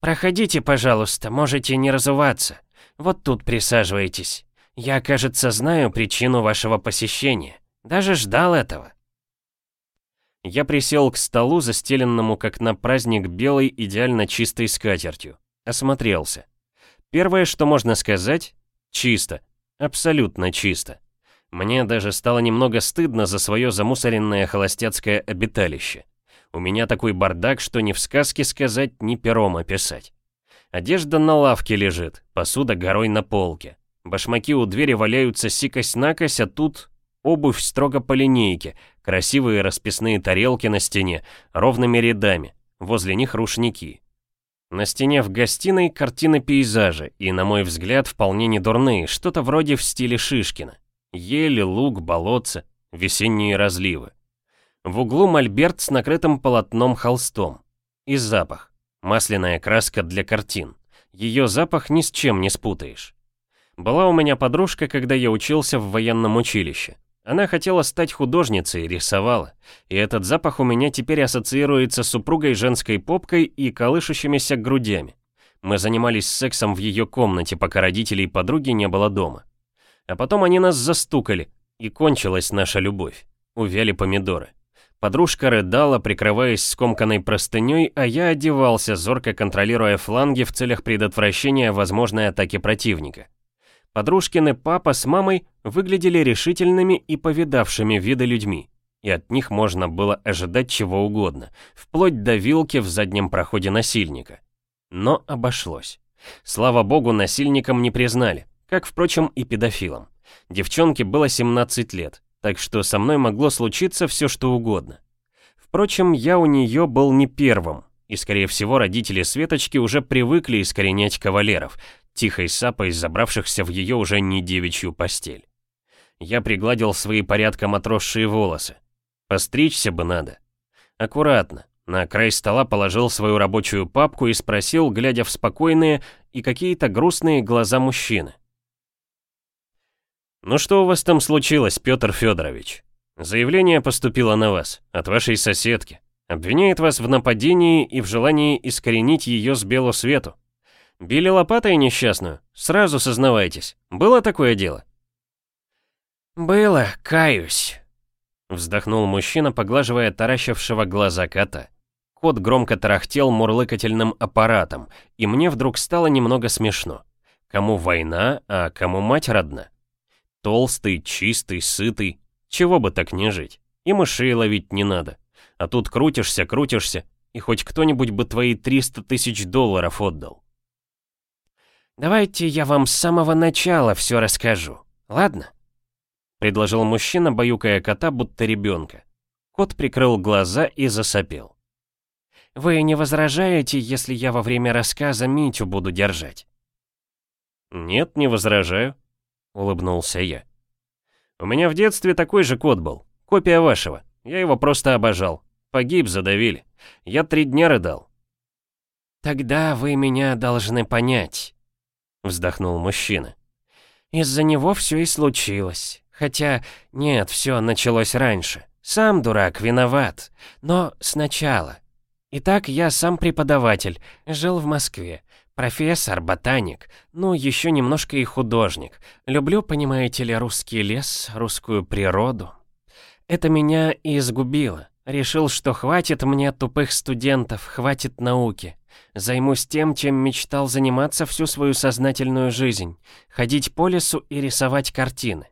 «Проходите, пожалуйста, можете не разуваться. Вот тут присаживайтесь. Я, кажется, знаю причину вашего посещения. Даже ждал этого». Я присел к столу, застеленному как на праздник белой идеально чистой скатертью. Осмотрелся. Первое, что можно сказать, чисто. Абсолютно чисто. Мне даже стало немного стыдно за свое замусоренное холостяцкое обиталище. У меня такой бардак, что ни в сказке сказать, ни пером описать. Одежда на лавке лежит, посуда горой на полке. Башмаки у двери валяются сикось-накось, а тут обувь строго по линейке, красивые расписные тарелки на стене, ровными рядами, возле них рушники. На стене в гостиной картины пейзажа, и, на мой взгляд, вполне недурные, что-то вроде в стиле Шишкина. Ели, луг, болотца, весенние разливы. В углу мольберт с накрытым полотном холстом. И запах. Масляная краска для картин. Ее запах ни с чем не спутаешь. Была у меня подружка, когда я учился в военном училище. Она хотела стать художницей, рисовала. И этот запах у меня теперь ассоциируется с супругой женской попкой и колышущимися грудями. Мы занимались сексом в ее комнате, пока родителей подруги не было дома. А потом они нас застукали, и кончилась наша любовь. Увяли помидоры. Подружка рыдала, прикрываясь скомканной простыней, а я одевался, зорко контролируя фланги в целях предотвращения возможной атаки противника. Подружкины папа с мамой выглядели решительными и повидавшими виды людьми, и от них можно было ожидать чего угодно, вплоть до вилки в заднем проходе насильника. Но обошлось. Слава богу, насильникам не признали, как, впрочем, и педофилам. Девчонке было 17 лет, так что со мной могло случиться все что угодно. Впрочем, я у нее был не первым, и, скорее всего, родители Светочки уже привыкли искоренять кавалеров, тихой сапой забравшихся в ее уже не девичью постель. Я пригладил свои порядком отросшие волосы. Постричься бы надо. Аккуратно. На край стола положил свою рабочую папку и спросил, глядя в спокойные и какие-то грустные глаза мужчины. «Ну что у вас там случилось, Петр Федорович? Заявление поступило на вас, от вашей соседки. Обвиняет вас в нападении и в желании искоренить ее с белу свету. Били лопатой несчастную? Сразу сознавайтесь. Было такое дело?» «Было, каюсь», — вздохнул мужчина, поглаживая таращившего глаза кота. Кот громко тарахтел мурлыкательным аппаратом, и мне вдруг стало немного смешно. Кому война, а кому мать родна? Толстый, чистый, сытый. Чего бы так не жить? И мышей ловить не надо. А тут крутишься, крутишься, и хоть кто-нибудь бы твои 300 тысяч долларов отдал. «Давайте я вам с самого начала все расскажу, ладно?» Предложил мужчина, баюкая кота, будто ребенка. Кот прикрыл глаза и засопел. «Вы не возражаете, если я во время рассказа Митю буду держать?» «Нет, не возражаю», — улыбнулся я. «У меня в детстве такой же кот был, копия вашего. Я его просто обожал. Погиб, задавили. Я три дня рыдал». «Тогда вы меня должны понять», вздохнул мужчина. Из-за него все и случилось. Хотя, нет, все началось раньше. Сам дурак, виноват. Но сначала. Итак, я сам преподаватель, жил в Москве. Профессор, ботаник, ну, еще немножко и художник. Люблю, понимаете ли, русский лес, русскую природу. Это меня и изгубило. Решил, что хватит мне тупых студентов, хватит науки. Займусь тем, чем мечтал заниматься всю свою сознательную жизнь. Ходить по лесу и рисовать картины.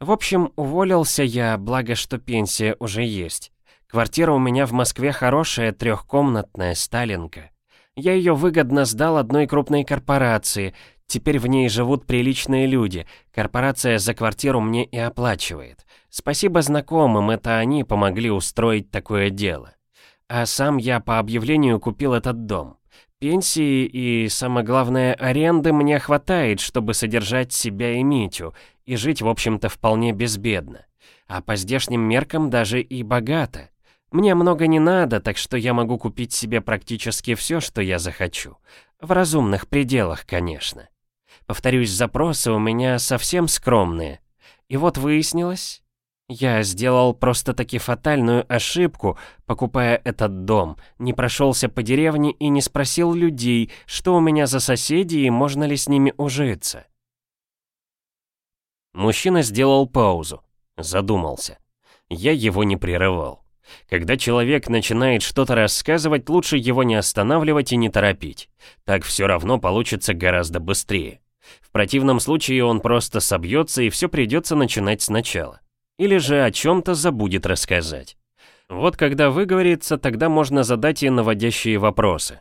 В общем, уволился я, благо что пенсия уже есть. Квартира у меня в Москве хорошая, трехкомнатная, сталинка. Я ее выгодно сдал одной крупной корпорации. Теперь в ней живут приличные люди. Корпорация за квартиру мне и оплачивает. Спасибо знакомым, это они помогли устроить такое дело. А сам я по объявлению купил этот дом. Пенсии и, самое главное, аренды мне хватает, чтобы содержать себя и Митю, и жить, в общем-то, вполне безбедно. А по здешним меркам даже и богато. Мне много не надо, так что я могу купить себе практически все, что я захочу. В разумных пределах, конечно. Повторюсь, запросы у меня совсем скромные. И вот выяснилось, я сделал просто-таки фатальную ошибку, покупая этот дом, не прошелся по деревне и не спросил людей, что у меня за соседи и можно ли с ними ужиться. Мужчина сделал паузу, задумался. Я его не прерывал. Когда человек начинает что-то рассказывать, лучше его не останавливать и не торопить. Так все равно получится гораздо быстрее. В противном случае он просто собьется и все придется начинать сначала. Или же о чем-то забудет рассказать. Вот когда выговорится, тогда можно задать и наводящие вопросы.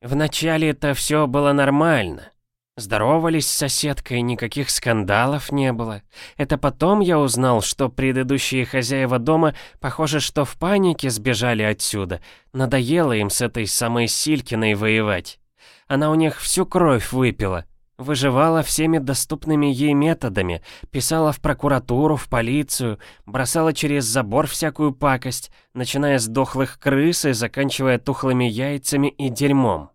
Вначале это все было нормально. Здоровались с соседкой, никаких скандалов не было. Это потом я узнал, что предыдущие хозяева дома, похоже, что в панике сбежали отсюда. Надоело им с этой самой Силькиной воевать. Она у них всю кровь выпила, Выживала всеми доступными ей методами, писала в прокуратуру, в полицию, бросала через забор всякую пакость, начиная с дохлых крыс и заканчивая тухлыми яйцами и дерьмом.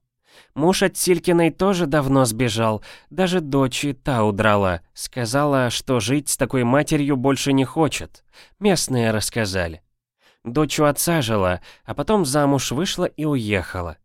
Муж от Силькиной тоже давно сбежал, даже дочь и та удрала, сказала, что жить с такой матерью больше не хочет. Местные рассказали. Дочь у отца жила, а потом замуж вышла и уехала.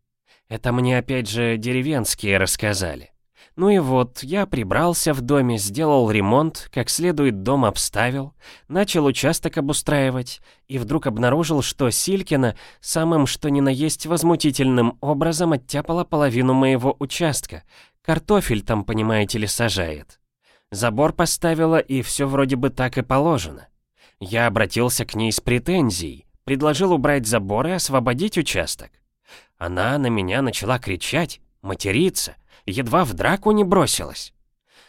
Это мне опять же деревенские рассказали. Ну и вот, я прибрался в доме, сделал ремонт, как следует дом обставил, начал участок обустраивать, и вдруг обнаружил, что Силькина самым что ни на есть возмутительным образом оттяпала половину моего участка. Картофель там, понимаете ли, сажает. Забор поставила, и все вроде бы так и положено. Я обратился к ней с претензией, предложил убрать забор и освободить участок. Она на меня начала кричать, материться, едва в драку не бросилась.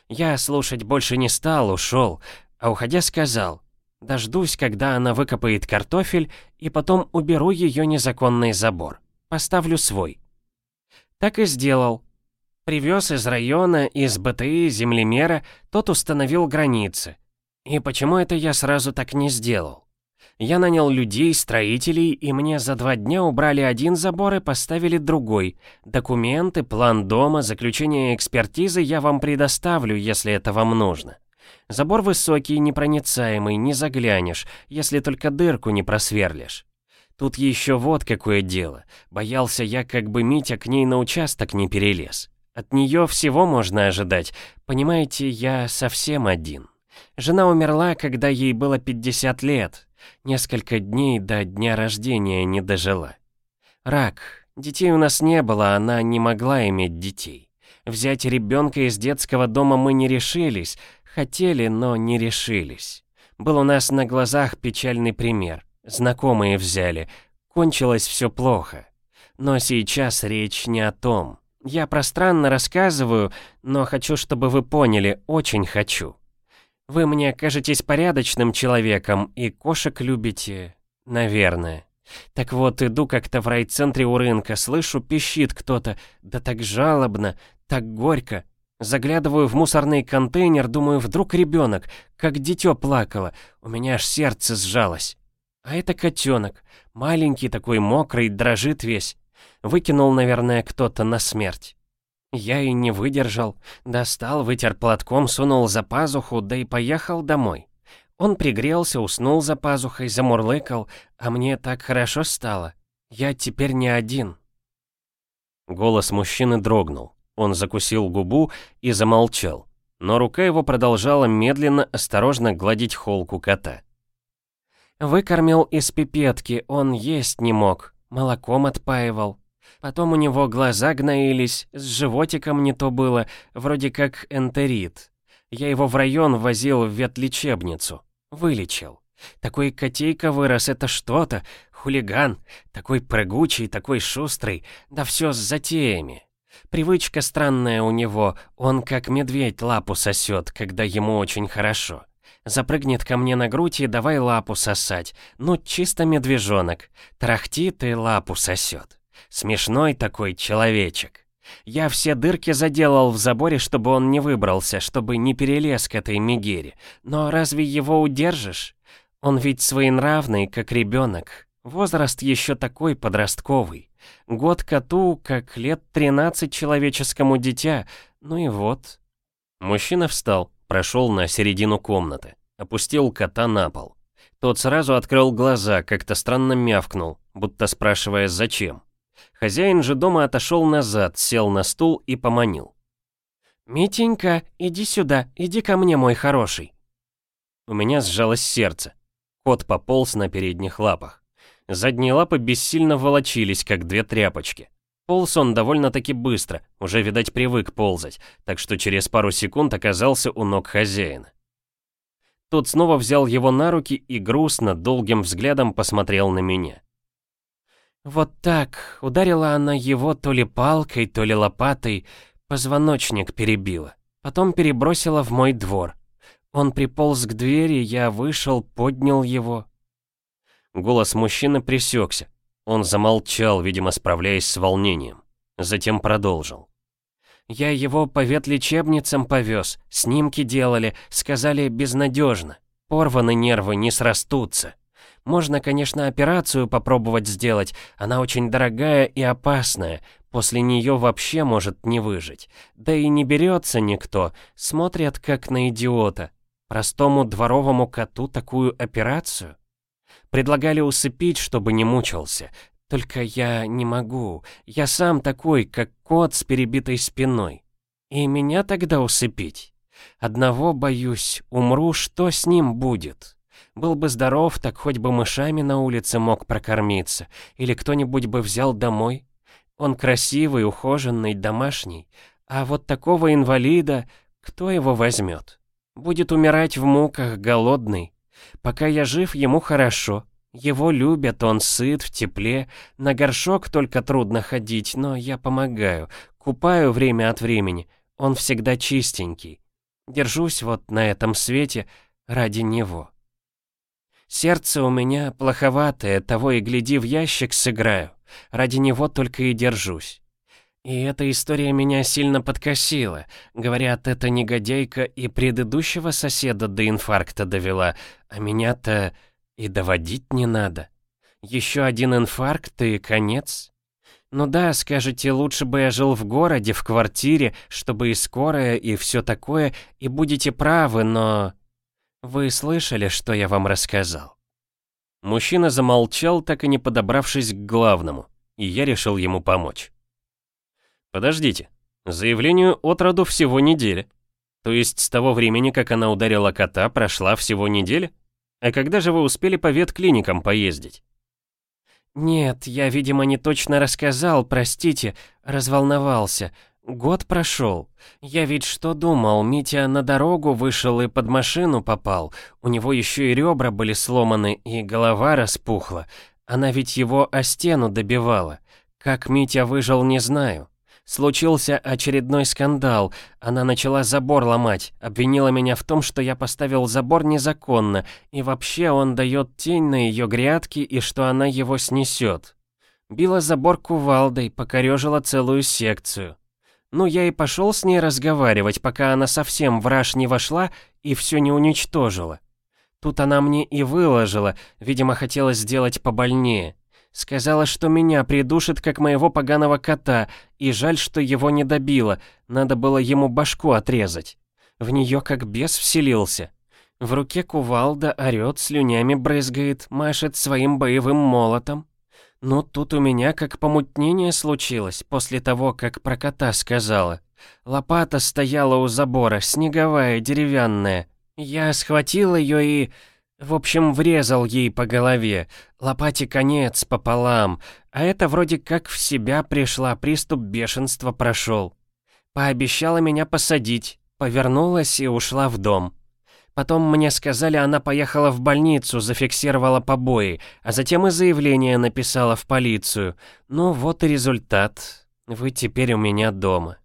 Я слушать больше не стал, ушел, а уходя сказал, дождусь, когда она выкопает картофель, и потом уберу ее незаконный забор, поставлю свой. Так и сделал. Привез из района, из БТИ, землемера, тот установил границы. И почему это я сразу так не сделал? Я нанял людей, строителей, и мне за два дня убрали один забор и поставили другой. Документы, план дома, заключение экспертизы я вам предоставлю, если это вам нужно. Забор высокий, непроницаемый, не заглянешь, если только дырку не просверлишь. Тут еще вот какое дело. Боялся я, как бы Митя к ней на участок не перелез. От нее всего можно ожидать. Понимаете, я совсем один. Жена умерла, когда ей было 50 лет. Несколько дней до дня рождения не дожила. Рак. Детей у нас не было, она не могла иметь детей. Взять ребенка из детского дома мы не решились. Хотели, но не решились. Был у нас на глазах печальный пример. Знакомые взяли. Кончилось все плохо. Но сейчас речь не о том. Я пространно рассказываю, но хочу, чтобы вы поняли, очень хочу. Вы мне кажетесь порядочным человеком и кошек любите, наверное. Так вот, иду как-то в райцентре у рынка, слышу, пищит кто-то, да так жалобно, так горько. Заглядываю в мусорный контейнер, думаю, вдруг ребенок, как дитё плакало, у меня аж сердце сжалось. А это котенок, маленький такой, мокрый, дрожит весь. Выкинул, наверное, кто-то на смерть. Я и не выдержал. Достал, вытер платком, сунул за пазуху, да и поехал домой. Он пригрелся, уснул за пазухой, замурлыкал, а мне так хорошо стало. Я теперь не один. Голос мужчины дрогнул. Он закусил губу и замолчал. Но рука его продолжала медленно, осторожно гладить холку кота. Выкормил из пипетки, он есть не мог, молоком отпаивал. Потом у него глаза гноились, с животиком не то было, вроде как энтерит. Я его в район возил в ветлечебницу. Вылечил. Такой котейка вырос, это что-то. Хулиган. Такой прыгучий, такой шустрый. Да все с затеями. Привычка странная у него. Он как медведь лапу сосет, когда ему очень хорошо. Запрыгнет ко мне на грудь и давай лапу сосать. Ну, чисто медвежонок. Трахтит и лапу сосет. Смешной такой человечек. Я все дырки заделал в заборе, чтобы он не выбрался, чтобы не перелез к этой Мегере. Но разве его удержишь? Он ведь своенравный, как ребенок. Возраст еще такой подростковый. Год коту, как лет 13 человеческому дитя. Ну и вот. Мужчина встал, прошел на середину комнаты, опустил кота на пол. Тот сразу открыл глаза, как-то странно мявкнул, будто спрашивая «зачем?». Хозяин же дома отошел назад, сел на стул и поманил. «Митенька, иди сюда, иди ко мне, мой хороший». У меня сжалось сердце. Кот пополз на передних лапах. Задние лапы бессильно волочились, как две тряпочки. Полз он довольно-таки быстро, уже, видать, привык ползать, так что через пару секунд оказался у ног хозяина. Тот снова взял его на руки и грустно, долгим взглядом посмотрел на меня. Вот так, ударила она его то ли палкой, то ли лопатой, позвоночник перебила. Потом перебросила в мой двор. Он приполз к двери, я вышел, поднял его. Голос мужчины пресекся. Он замолчал, видимо, справляясь с волнением. Затем продолжил. Я его по ветлечебницам повез, снимки делали, сказали безнадежно. Порваны нервы, не срастутся. Можно, конечно, операцию попробовать сделать, она очень дорогая и опасная, после нее вообще может не выжить. Да и не берется никто, смотрят как на идиота. Простому дворовому коту такую операцию? Предлагали усыпить, чтобы не мучился. Только я не могу, я сам такой, как кот с перебитой спиной. И меня тогда усыпить? Одного боюсь, умру, что с ним будет?» Был бы здоров, так хоть бы мышами на улице мог прокормиться. Или кто-нибудь бы взял домой. Он красивый, ухоженный, домашний. А вот такого инвалида, кто его возьмет? Будет умирать в муках, голодный. Пока я жив, ему хорошо. Его любят, он сыт, в тепле. На горшок только трудно ходить, но я помогаю. Купаю время от времени. Он всегда чистенький. Держусь вот на этом свете ради него. Сердце у меня плоховатое, того и гляди в ящик сыграю. Ради него только и держусь. И эта история меня сильно подкосила. Говорят, эта негодяйка и предыдущего соседа до инфаркта довела, а меня-то и доводить не надо. Еще один инфаркт и конец. Ну да, скажете, лучше бы я жил в городе, в квартире, чтобы и скорая, и все такое, и будете правы, но... Вы слышали, что я вам рассказал? Мужчина замолчал, так и не подобравшись к главному, и я решил ему помочь. Подождите, заявлению от роду всего неделя. То есть с того времени, как она ударила кота, прошла всего неделя? А когда же вы успели по ветклиникам поездить? Нет, я, видимо, не точно рассказал, простите, разволновался. Год прошел. Я ведь что думал, Митя на дорогу вышел и под машину попал. У него еще и ребра были сломаны, и голова распухла. Она ведь его о стену добивала. Как Митя выжил, не знаю. Случился очередной скандал. Она начала забор ломать, обвинила меня в том, что я поставил забор незаконно, и вообще он дает тень на ее грядки и что она его снесет. Била забор кувалдой, покорежила целую секцию. Ну, я и пошел с ней разговаривать, пока она совсем в раж не вошла и все не уничтожила. Тут она мне и выложила, видимо, хотела сделать побольнее. Сказала, что меня придушит, как моего поганого кота, и жаль, что его не добило, надо было ему башку отрезать. В нее как бес вселился. В руке кувалда орёт, слюнями брызгает, машет своим боевым молотом. Ну, тут у меня как помутнение случилось, после того, как про кота сказала. Лопата стояла у забора, снеговая, деревянная. Я схватил ее и... В общем, врезал ей по голове, лопате конец пополам, а это вроде как в себя пришла, приступ бешенства прошел. Пообещала меня посадить, повернулась и ушла в дом. Потом мне сказали, она поехала в больницу, зафиксировала побои, а затем и заявление написала в полицию. Ну вот и результат. Вы теперь у меня дома.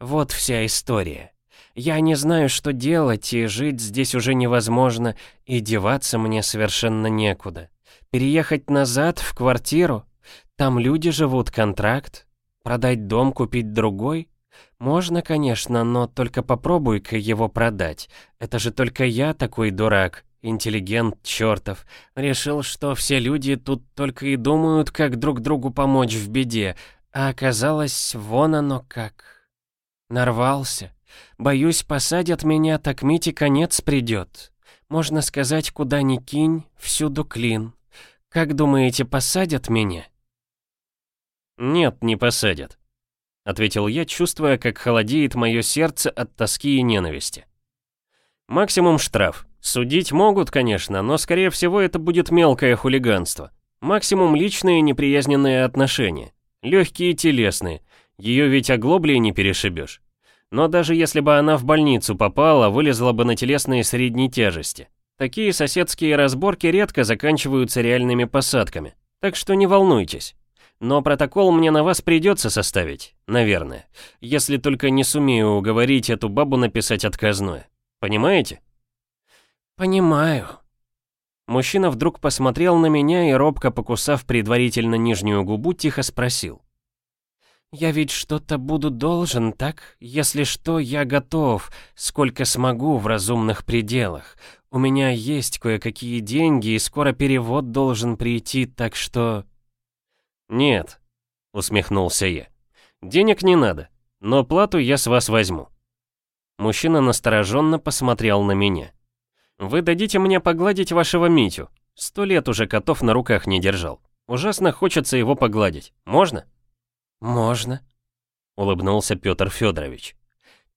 Вот вся история. Я не знаю, что делать, и жить здесь уже невозможно, и деваться мне совершенно некуда. Переехать назад, в квартиру? Там люди живут, контракт? Продать дом, купить другой? Можно, конечно, но только попробуй-ка его продать. Это же только я такой дурак, интеллигент чертов. Решил, что все люди тут только и думают, как друг другу помочь в беде, а оказалось, вон оно как. Нарвался. Боюсь, посадят меня, так Мите конец придет. Можно сказать, куда ни кинь, всюду клин. Как думаете, посадят меня? Нет, не посадят. Ответил я, чувствуя, как холодеет мое сердце от тоски и ненависти. Максимум штраф. Судить могут, конечно, но скорее всего это будет мелкое хулиганство. Максимум личные неприязненные отношения. Легкие телесные. Ее ведь оглоблей не перешибешь. Но даже если бы она в больницу попала, вылезла бы на телесные средней тяжести. Такие соседские разборки редко заканчиваются реальными посадками. Так что не волнуйтесь. Но протокол мне на вас придется составить, наверное. Если только не сумею уговорить эту бабу написать отказное. Понимаете? Понимаю. Мужчина вдруг посмотрел на меня и, робко покусав предварительно нижнюю губу, тихо спросил. «Я ведь что-то буду должен, так? Если что, я готов, сколько смогу в разумных пределах. У меня есть кое-какие деньги, и скоро перевод должен прийти, так что...» «Нет», — усмехнулся я. «Денег не надо, но плату я с вас возьму». Мужчина настороженно посмотрел на меня. «Вы дадите мне погладить вашего Митю? Сто лет уже котов на руках не держал. Ужасно хочется его погладить. Можно?» «Можно», — улыбнулся Петр Федорович.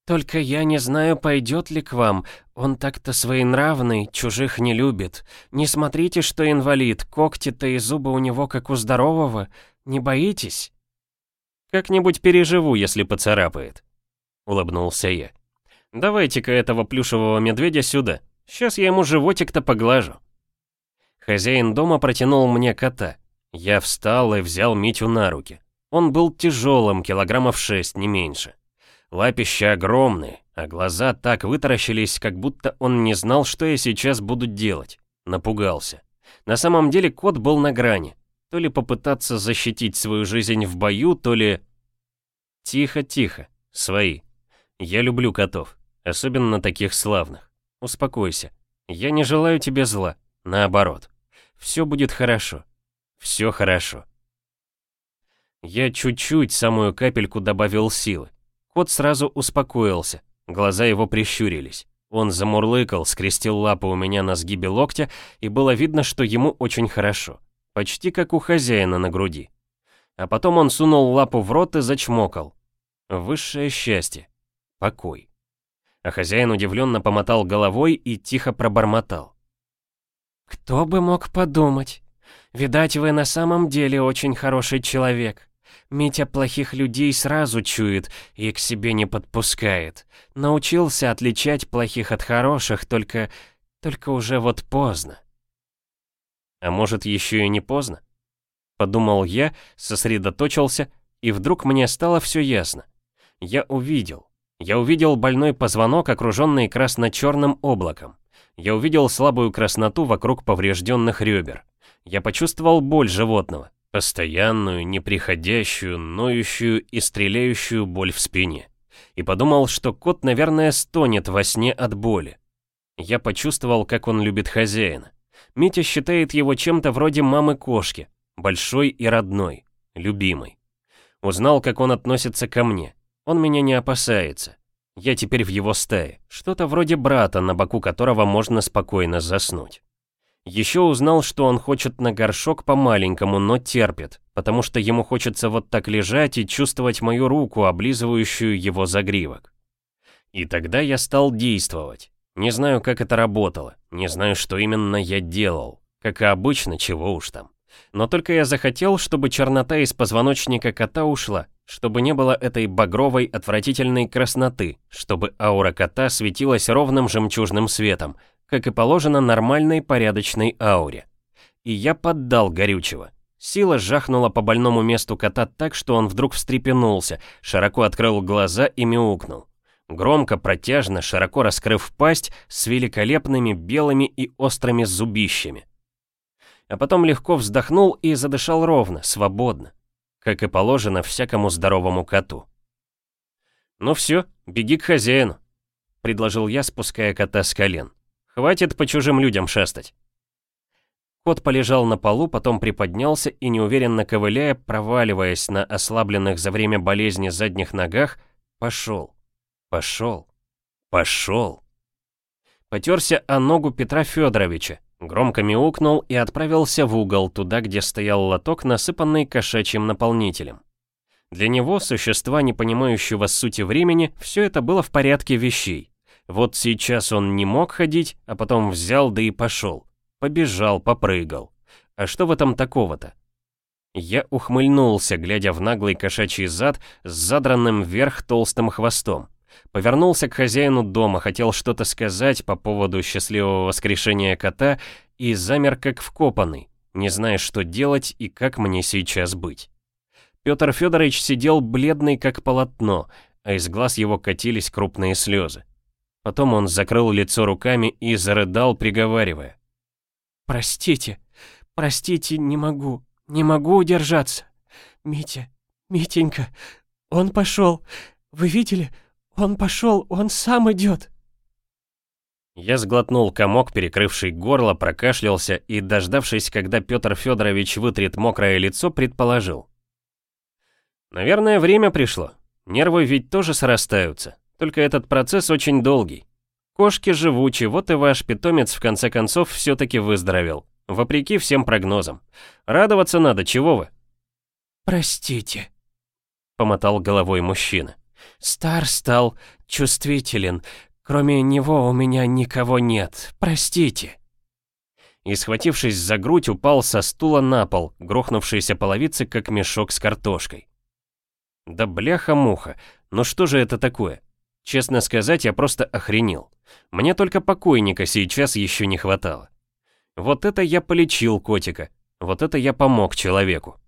«Только я не знаю, пойдет ли к вам. Он так-то своенравный, чужих не любит. Не смотрите, что инвалид, когти-то и зубы у него как у здорового. Не боитесь?» «Как-нибудь переживу, если поцарапает», — улыбнулся я. Давайте-ка этого плюшевого медведя сюда. Сейчас я ему животик-то поглажу. Хозяин дома протянул мне кота. Я встал и взял Митю на руки. Он был тяжелым, килограммов шесть, не меньше. Лапища огромные, а глаза так вытаращились, как будто он не знал, что я сейчас буду делать. Напугался. На самом деле кот был на грани. То ли попытаться защитить свою жизнь в бою, то ли... Тихо, тихо. Свои. Я люблю котов. Особенно таких славных. Успокойся. Я не желаю тебе зла. Наоборот. Все будет хорошо. Все хорошо. Я чуть-чуть, самую капельку добавил силы. Кот сразу успокоился. Глаза его прищурились. Он замурлыкал, скрестил лапы у меня на сгибе локтя, и было видно, что ему очень хорошо. Почти как у хозяина на груди. А потом он сунул лапу в рот и зачмокал. Высшее счастье. Покой. А хозяин удивленно помотал головой и тихо пробормотал. «Кто бы мог подумать? Видать, вы на самом деле очень хороший человек. Митя плохих людей сразу чует и к себе не подпускает. Научился отличать плохих от хороших, только... только уже вот поздно. А может, еще и не поздно? Подумал я, сосредоточился, и вдруг мне стало все ясно. Я увидел. Я увидел больной позвонок, окруженный красно-черным облаком. Я увидел слабую красноту вокруг поврежденных ребер. Я почувствовал боль животного. Постоянную, неприходящую, ноющую и стреляющую боль в спине. И подумал, что кот, наверное, стонет во сне от боли. Я почувствовал, как он любит хозяина. Митя считает его чем-то вроде мамы-кошки, большой и родной, любимой. Узнал, как он относится ко мне. Он меня не опасается. Я теперь в его стае, что-то вроде брата, на боку которого можно спокойно заснуть. Еще узнал, что он хочет на горшок по-маленькому, но терпит, потому что ему хочется вот так лежать и чувствовать мою руку, облизывающую его загривок. И тогда я стал действовать. Не знаю, как это работало, не знаю, что именно я делал, как и обычно, чего уж там. Но только я захотел, чтобы чернота из позвоночника кота ушла, чтобы не было этой багровой отвратительной красноты, чтобы аура кота светилась ровным жемчужным светом, как и положено нормальной порядочной ауре. И я поддал горючего. Сила жахнула по больному месту кота так, что он вдруг встрепенулся, широко открыл глаза и мяукнул. Громко, протяжно, широко раскрыв пасть с великолепными белыми и острыми зубищами. А потом легко вздохнул и задышал ровно, свободно, как и положено всякому здоровому коту. «Ну все, беги к хозяину», — предложил я, спуская кота с колен. Хватит по чужим людям шастать. Кот полежал на полу, потом приподнялся и, неуверенно ковыляя, проваливаясь на ослабленных за время болезни задних ногах, пошел, пошел, пошел. Потерся о ногу Петра Федоровича, громко мяукнул и отправился в угол, туда, где стоял лоток, насыпанный кошачьим наполнителем. Для него, существа, не понимающего сути времени, все это было в порядке вещей. Вот сейчас он не мог ходить, а потом взял да и пошел. Побежал, попрыгал. А что в этом такого-то? Я ухмыльнулся, глядя в наглый кошачий зад с задранным вверх толстым хвостом. Повернулся к хозяину дома, хотел что-то сказать по поводу счастливого воскрешения кота и замер как вкопанный, не зная, что делать и как мне сейчас быть. Петр Федорович сидел бледный как полотно, а из глаз его катились крупные слезы. Потом он закрыл лицо руками и зарыдал, приговаривая. «Простите, простите, не могу, не могу удержаться. Митя, Митенька, он пошел. Вы видели? Он пошел, он сам идет». Я сглотнул комок, перекрывший горло, прокашлялся и, дождавшись, когда Петр Федорович вытрет мокрое лицо, предположил. «Наверное, время пришло. Нервы ведь тоже срастаются. Только этот процесс очень долгий. Кошки живучи, вот и ваш питомец в конце концов все-таки выздоровел. Вопреки всем прогнозам. Радоваться надо, чего вы? «Простите», — помотал головой мужчина. «Стар стал, чувствителен. Кроме него у меня никого нет. Простите». И, схватившись за грудь, упал со стула на пол, грохнувшийся половицы, как мешок с картошкой. Да бляха-муха, ну что же это такое? Честно сказать, я просто охренел. Мне только покойника сейчас еще не хватало. Вот это я полечил котика. Вот это я помог человеку.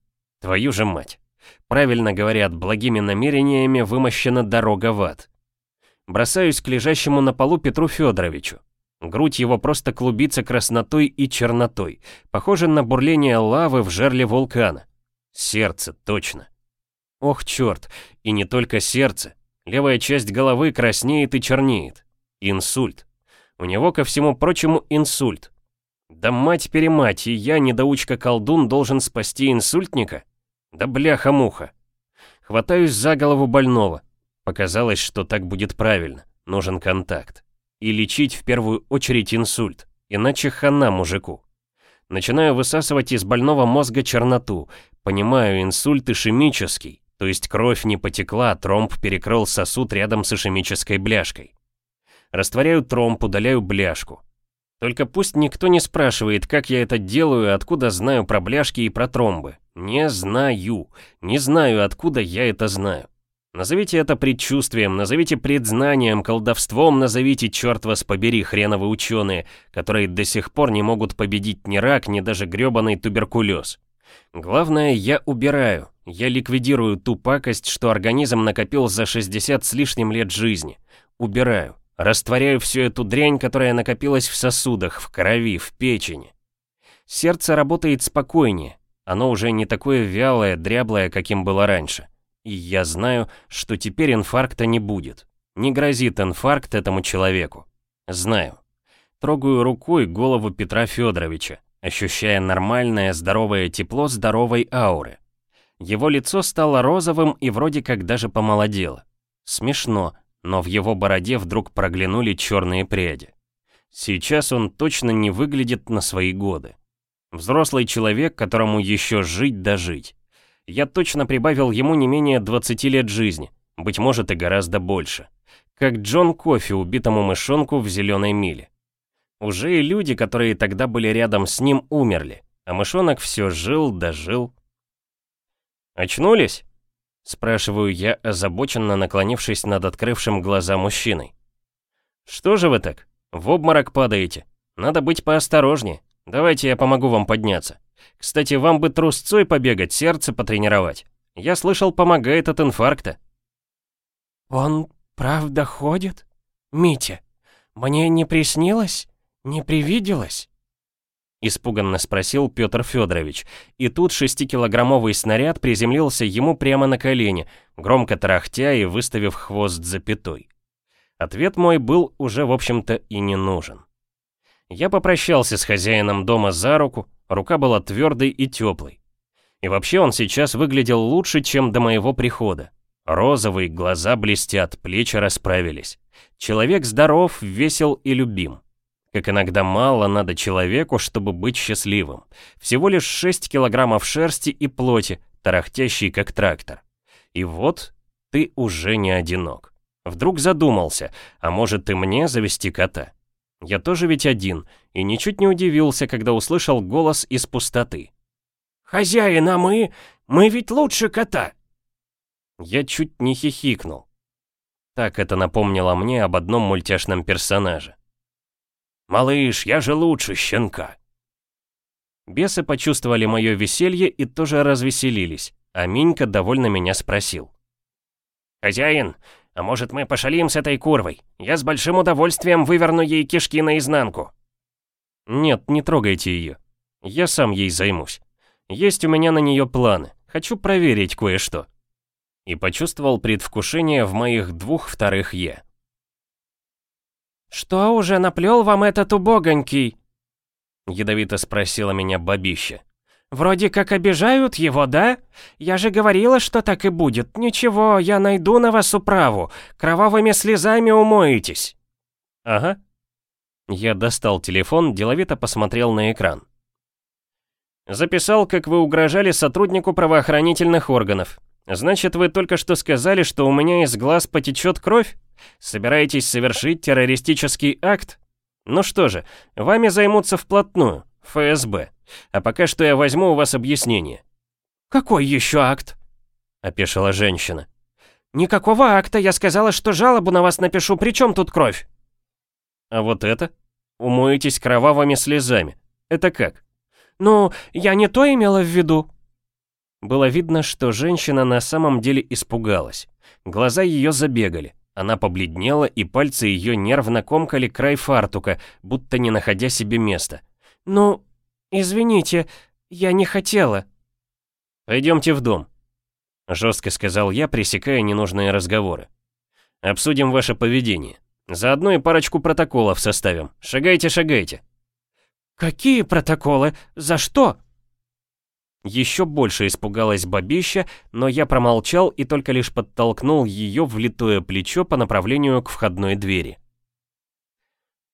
Твою же мать. Правильно говорят, благими намерениями вымощена дорога в ад. Бросаюсь к лежащему на полу Петру Федоровичу. Грудь его просто клубится краснотой и чернотой, похоже на бурление лавы в жерле вулкана. Сердце, точно. Ох, черт, и не только сердце. Левая часть головы краснеет и чернеет. Инсульт. У него, ко всему прочему, инсульт. Да мать-перемать, и я, недоучка-колдун, должен спасти инсультника? Да бляха-муха. Хватаюсь за голову больного. Показалось, что так будет правильно. Нужен контакт. И лечить в первую очередь инсульт. Иначе хана мужику. Начинаю высасывать из больного мозга черноту. Понимаю, инсульт ишемический. То есть кровь не потекла, тромб перекрыл сосуд рядом с ишемической бляшкой. Растворяю тромб, удаляю бляшку. Только пусть никто не спрашивает, как я это делаю откуда знаю про бляшки и про тромбы. Не знаю. Не знаю, откуда я это знаю. Назовите это предчувствием, назовите предзнанием, колдовством, назовите, черт вас побери, хреновые ученые, которые до сих пор не могут победить ни рак, ни даже грёбаный туберкулез. Главное, я убираю, я ликвидирую ту пакость, что организм накопил за 60 с лишним лет жизни. Убираю. Растворяю всю эту дрянь, которая накопилась в сосудах, в крови, в печени. Сердце работает спокойнее. Оно уже не такое вялое, дряблое, каким было раньше. И я знаю, что теперь инфаркта не будет. Не грозит инфаркт этому человеку. Знаю. Трогаю рукой голову Петра Федоровича, ощущая нормальное, здоровое тепло здоровой ауры. Его лицо стало розовым и вроде как даже помолодело. Смешно, но в его бороде вдруг проглянули черные пряди. Сейчас он точно не выглядит на свои годы. Взрослый человек, которому еще жить да жить. Я точно прибавил ему не менее 20 лет жизни, быть может и гораздо больше. Как Джон Кофи убитому мышонку в зеленой миле. Уже и люди, которые тогда были рядом с ним, умерли, а мышонок все жил да жил. «Очнулись?» Спрашиваю я, озабоченно наклонившись над открывшим глаза мужчиной. «Что же вы так? В обморок падаете? Надо быть поосторожнее. Давайте я помогу вам подняться. Кстати, вам бы трусцой побегать, сердце потренировать. Я слышал, помогает от инфаркта». «Он правда ходит? Митя, мне не приснилось? Не привиделось?» Испуганно спросил Петр Федорович, и тут шестикилограммовый снаряд приземлился ему прямо на колени, громко тарахтя и выставив хвост запятой. Ответ мой был уже, в общем-то, и не нужен. Я попрощался с хозяином дома за руку, рука была твердой и теплой. И вообще он сейчас выглядел лучше, чем до моего прихода. Розовые глаза блестят, плечи расправились. Человек здоров, весел и любим. Как иногда мало надо человеку, чтобы быть счастливым. Всего лишь 6 килограммов шерсти и плоти, тарахтящий как трактор. И вот ты уже не одинок. Вдруг задумался, а может и мне завести кота? Я тоже ведь один, и ничуть не удивился, когда услышал голос из пустоты. «Хозяин, а мы? Мы ведь лучше кота!» Я чуть не хихикнул. Так это напомнило мне об одном мультяшном персонаже. «Малыш, я же лучше щенка!» Бесы почувствовали мое веселье и тоже развеселились, а Минька довольно меня спросил. «Хозяин, а может мы пошалим с этой курвой? Я с большим удовольствием выверну ей кишки наизнанку». «Нет, не трогайте ее. Я сам ей займусь. Есть у меня на нее планы. Хочу проверить кое-что». И почувствовал предвкушение в моих двух вторых «е». «Что уже наплел вам этот убогонький?» Ядовито спросила меня бабища. «Вроде как обижают его, да? Я же говорила, что так и будет. Ничего, я найду на вас управу. Кровавыми слезами умоетесь». «Ага». Я достал телефон, деловито посмотрел на экран. «Записал, как вы угрожали сотруднику правоохранительных органов. Значит, вы только что сказали, что у меня из глаз потечет кровь? Собираетесь совершить террористический акт? Ну что же, вами займутся вплотную, ФСБ. А пока что я возьму у вас объяснение. Какой еще акт? Опешила женщина. «Никакого акта, я сказала, что жалобу на вас напишу, при чем тут кровь?» «А вот это? Умоетесь кровавыми слезами. Это как?» «Ну, я не то имела в виду». Было видно, что женщина на самом деле испугалась. Глаза ее забегали. Она побледнела, и пальцы ее нервно комкали край фартука, будто не находя себе места. «Ну, извините, я не хотела». «Пойдемте в дом», — жестко сказал я, пресекая ненужные разговоры. «Обсудим ваше поведение. Заодно и парочку протоколов составим. Шагайте, шагайте». «Какие протоколы? За что?» Еще больше испугалась бабища, но я промолчал и только лишь подтолкнул ее в литое плечо по направлению к входной двери.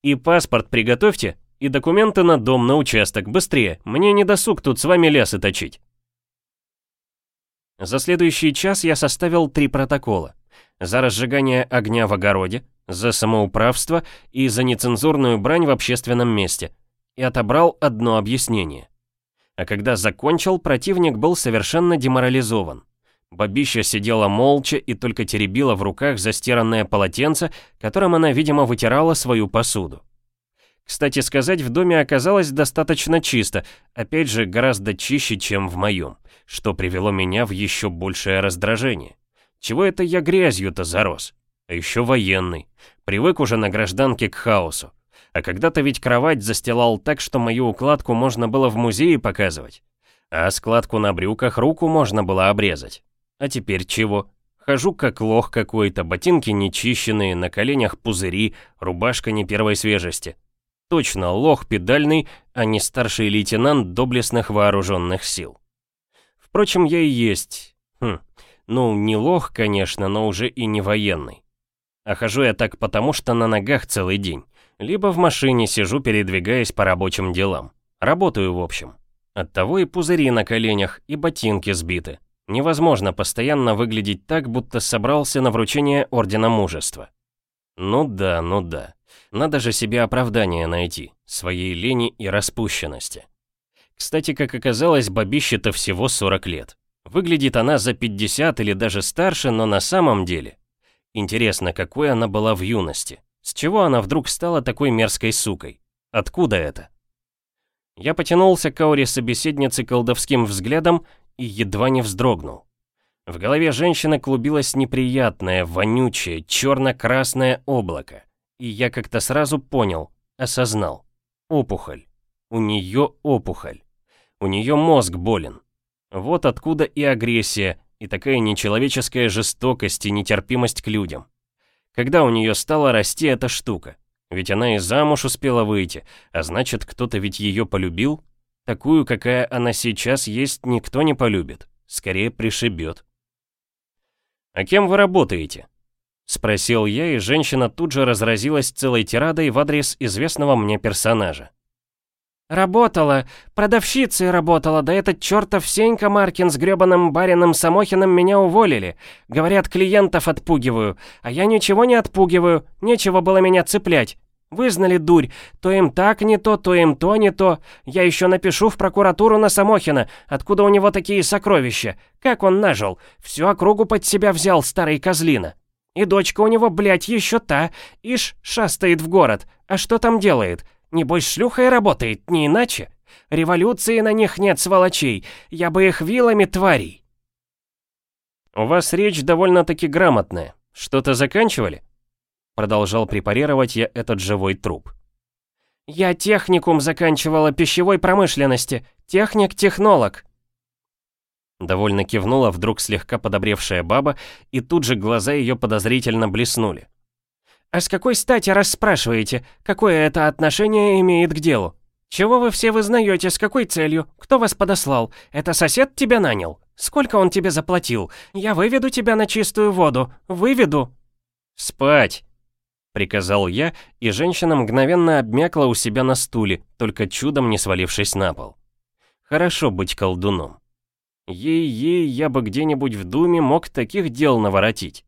«И паспорт приготовьте, и документы на дом, на участок, быстрее, мне не досуг тут с вами лясы точить». За следующий час я составил три протокола. За разжигание огня в огороде, за самоуправство и за нецензурную брань в общественном месте. И отобрал одно объяснение. А когда закончил, противник был совершенно деморализован. Бабища сидела молча и только теребила в руках застиранное полотенце, которым она, видимо, вытирала свою посуду. Кстати сказать, в доме оказалось достаточно чисто, опять же, гораздо чище, чем в моем, что привело меня в еще большее раздражение. Чего это я грязью-то зарос? А еще военный. Привык уже на гражданке к хаосу. А когда-то ведь кровать застилал так, что мою укладку можно было в музее показывать. А складку на брюках руку можно было обрезать. А теперь чего? Хожу как лох какой-то, ботинки нечищенные, на коленях пузыри, рубашка не первой свежести. Точно, лох педальный, а не старший лейтенант доблестных вооруженных сил. Впрочем, я и есть. Хм, ну, не лох, конечно, но уже и не военный. А хожу я так потому, что на ногах целый день. Либо в машине сижу, передвигаясь по рабочим делам. Работаю, в общем. Оттого и пузыри на коленях, и ботинки сбиты. Невозможно постоянно выглядеть так, будто собрался на вручение Ордена Мужества. Ну да, ну да. Надо же себе оправдание найти, своей лени и распущенности. Кстати, как оказалось, бабище-то всего 40 лет. Выглядит она за 50 или даже старше, но на самом деле Интересно, какой она была в юности? С чего она вдруг стала такой мерзкой сукой? Откуда это? Я потянулся к ауре собеседницы колдовским взглядом и едва не вздрогнул. В голове женщины клубилось неприятное, вонючее, черно-красное облако. И я как-то сразу понял, осознал. Опухоль. У нее опухоль. У нее мозг болен. Вот откуда и агрессия, и такая нечеловеческая жестокость и нетерпимость к людям. Когда у нее стала расти эта штука? Ведь она и замуж успела выйти, а значит, кто-то ведь ее полюбил? Такую, какая она сейчас есть, никто не полюбит. Скорее пришибет. «А кем вы работаете?» Спросил я, и женщина тут же разразилась целой тирадой в адрес известного мне персонажа. «Работала. Продавщицей работала, да этот чертов Сенька Маркин с грёбаным барином Самохиным меня уволили. Говорят, клиентов отпугиваю. А я ничего не отпугиваю, нечего было меня цеплять. Вызнали дурь, то им так не то, то им то не то. Я еще напишу в прокуратуру на Самохина, откуда у него такие сокровища. Как он нажил? Всю округу под себя взял старый козлина. И дочка у него, блядь, еще та. Ишь, шастает в город. А что там делает? Небось, шлюхой работает, не иначе. Революции на них нет, сволочей. Я бы их вилами тварей. У вас речь довольно-таки грамотная. Что-то заканчивали? Продолжал препарировать я этот живой труп. Я техникум заканчивала пищевой промышленности. Техник-технолог. Довольно кивнула вдруг слегка подобревшая баба, и тут же глаза ее подозрительно блеснули. «А с какой стати расспрашиваете? Какое это отношение имеет к делу? Чего вы все вызнаете, с какой целью? Кто вас подослал? Это сосед тебя нанял? Сколько он тебе заплатил? Я выведу тебя на чистую воду. Выведу!» «Спать!» — приказал я, и женщина мгновенно обмякла у себя на стуле, только чудом не свалившись на пол. Хорошо быть колдуном. Ей-ей, я бы где-нибудь в Думе мог таких дел наворотить.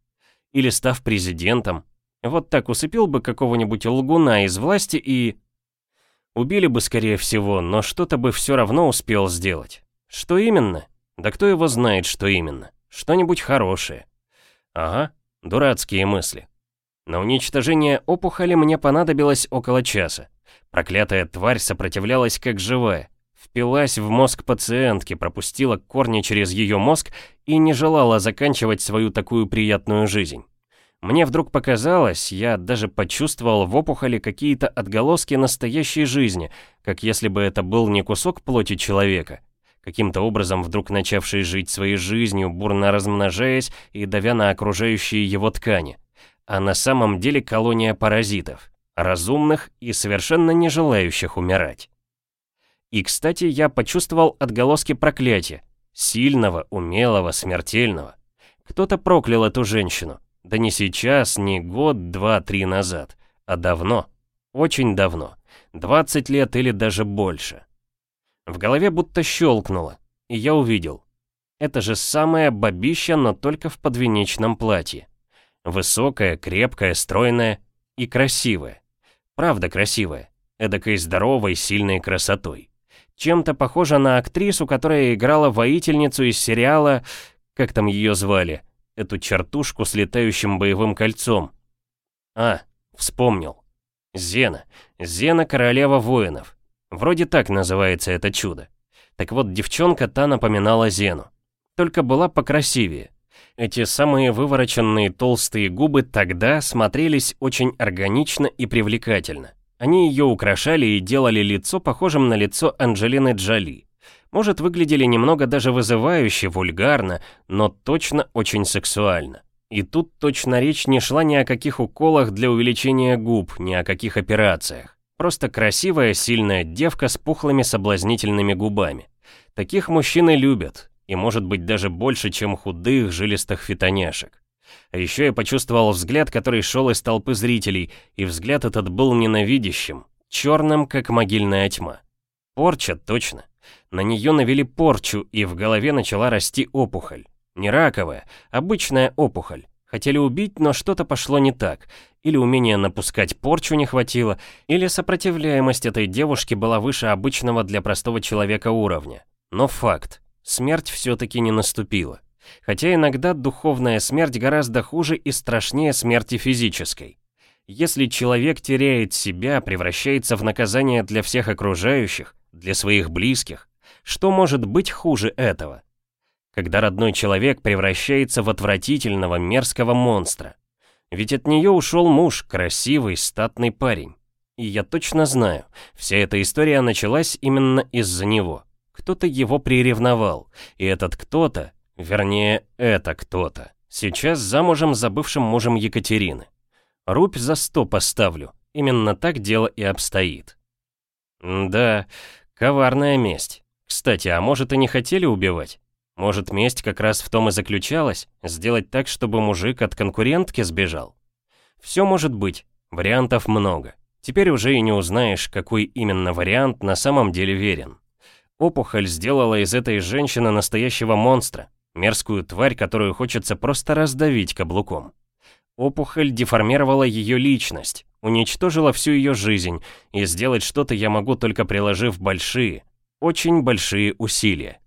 Или став президентом, вот так усыпил бы какого-нибудь лгуна из власти и... Убили бы, скорее всего, но что-то бы все равно успел сделать. Что именно? Да кто его знает, что именно? Что-нибудь хорошее. Ага, дурацкие мысли. На уничтожение опухоли мне понадобилось около часа. Проклятая тварь сопротивлялась как живая. Впилась в мозг пациентки, пропустила корни через ее мозг и не желала заканчивать свою такую приятную жизнь. Мне вдруг показалось, я даже почувствовал в опухоли какие-то отголоски настоящей жизни, как если бы это был не кусок плоти человека, каким-то образом вдруг начавший жить своей жизнью, бурно размножаясь и давя на окружающие его ткани, а на самом деле колония паразитов, разумных и совершенно не желающих умирать. И, кстати, я почувствовал отголоски проклятия, сильного, умелого, смертельного. Кто-то проклял эту женщину, да не сейчас, не год, два, три назад, а давно, очень давно, 20 лет или даже больше. В голове будто щелкнуло, и я увидел. Это же самая бабища, но только в подвенечном платье. Высокая, крепкая, стройная и красивая. Правда красивая, эдакой здоровой, сильной красотой. Чем-то похожа на актрису, которая играла воительницу из сериала, как там ее звали, эту чертушку с летающим боевым кольцом. А, вспомнил. Зена. Зена королева воинов. Вроде так называется это чудо. Так вот, девчонка та напоминала Зену. Только была покрасивее. Эти самые вывороченные толстые губы тогда смотрелись очень органично и привлекательно. Они ее украшали и делали лицо похожим на лицо Анджелины Джоли. Может, выглядели немного даже вызывающе, вульгарно, но точно очень сексуально. И тут точно речь не шла ни о каких уколах для увеличения губ, ни о каких операциях. Просто красивая, сильная девка с пухлыми соблазнительными губами. Таких мужчины любят, и может быть даже больше, чем худых, жилистых фитоняшек. А еще я почувствовал взгляд, который шел из толпы зрителей, и взгляд этот был ненавидящим, черным, как могильная тьма. Порча, точно. На нее навели порчу, и в голове начала расти опухоль. Не раковая, обычная опухоль. Хотели убить, но что-то пошло не так. Или умения напускать порчу не хватило, или сопротивляемость этой девушки была выше обычного для простого человека уровня. Но факт. Смерть все-таки не наступила. Хотя иногда духовная смерть гораздо хуже и страшнее смерти физической. Если человек теряет себя, превращается в наказание для всех окружающих, для своих близких, что может быть хуже этого? Когда родной человек превращается в отвратительного, мерзкого монстра. Ведь от нее ушел муж, красивый, статный парень. И я точно знаю, вся эта история началась именно из-за него. Кто-то его приревновал, и этот кто-то, вернее, это кто-то, сейчас замужем за бывшим мужем Екатерины. Рубь за сто поставлю, именно так дело и обстоит. Да, коварная месть. Кстати, а может и не хотели убивать? Может, месть как раз в том и заключалась, сделать так, чтобы мужик от конкурентки сбежал? Все может быть, вариантов много. Теперь уже и не узнаешь, какой именно вариант на самом деле верен. Опухоль сделала из этой женщины настоящего монстра, мерзкую тварь, которую хочется просто раздавить каблуком. Опухоль деформировала ее личность, уничтожила всю ее жизнь, и сделать что-то я могу только приложив большие, очень большие усилия.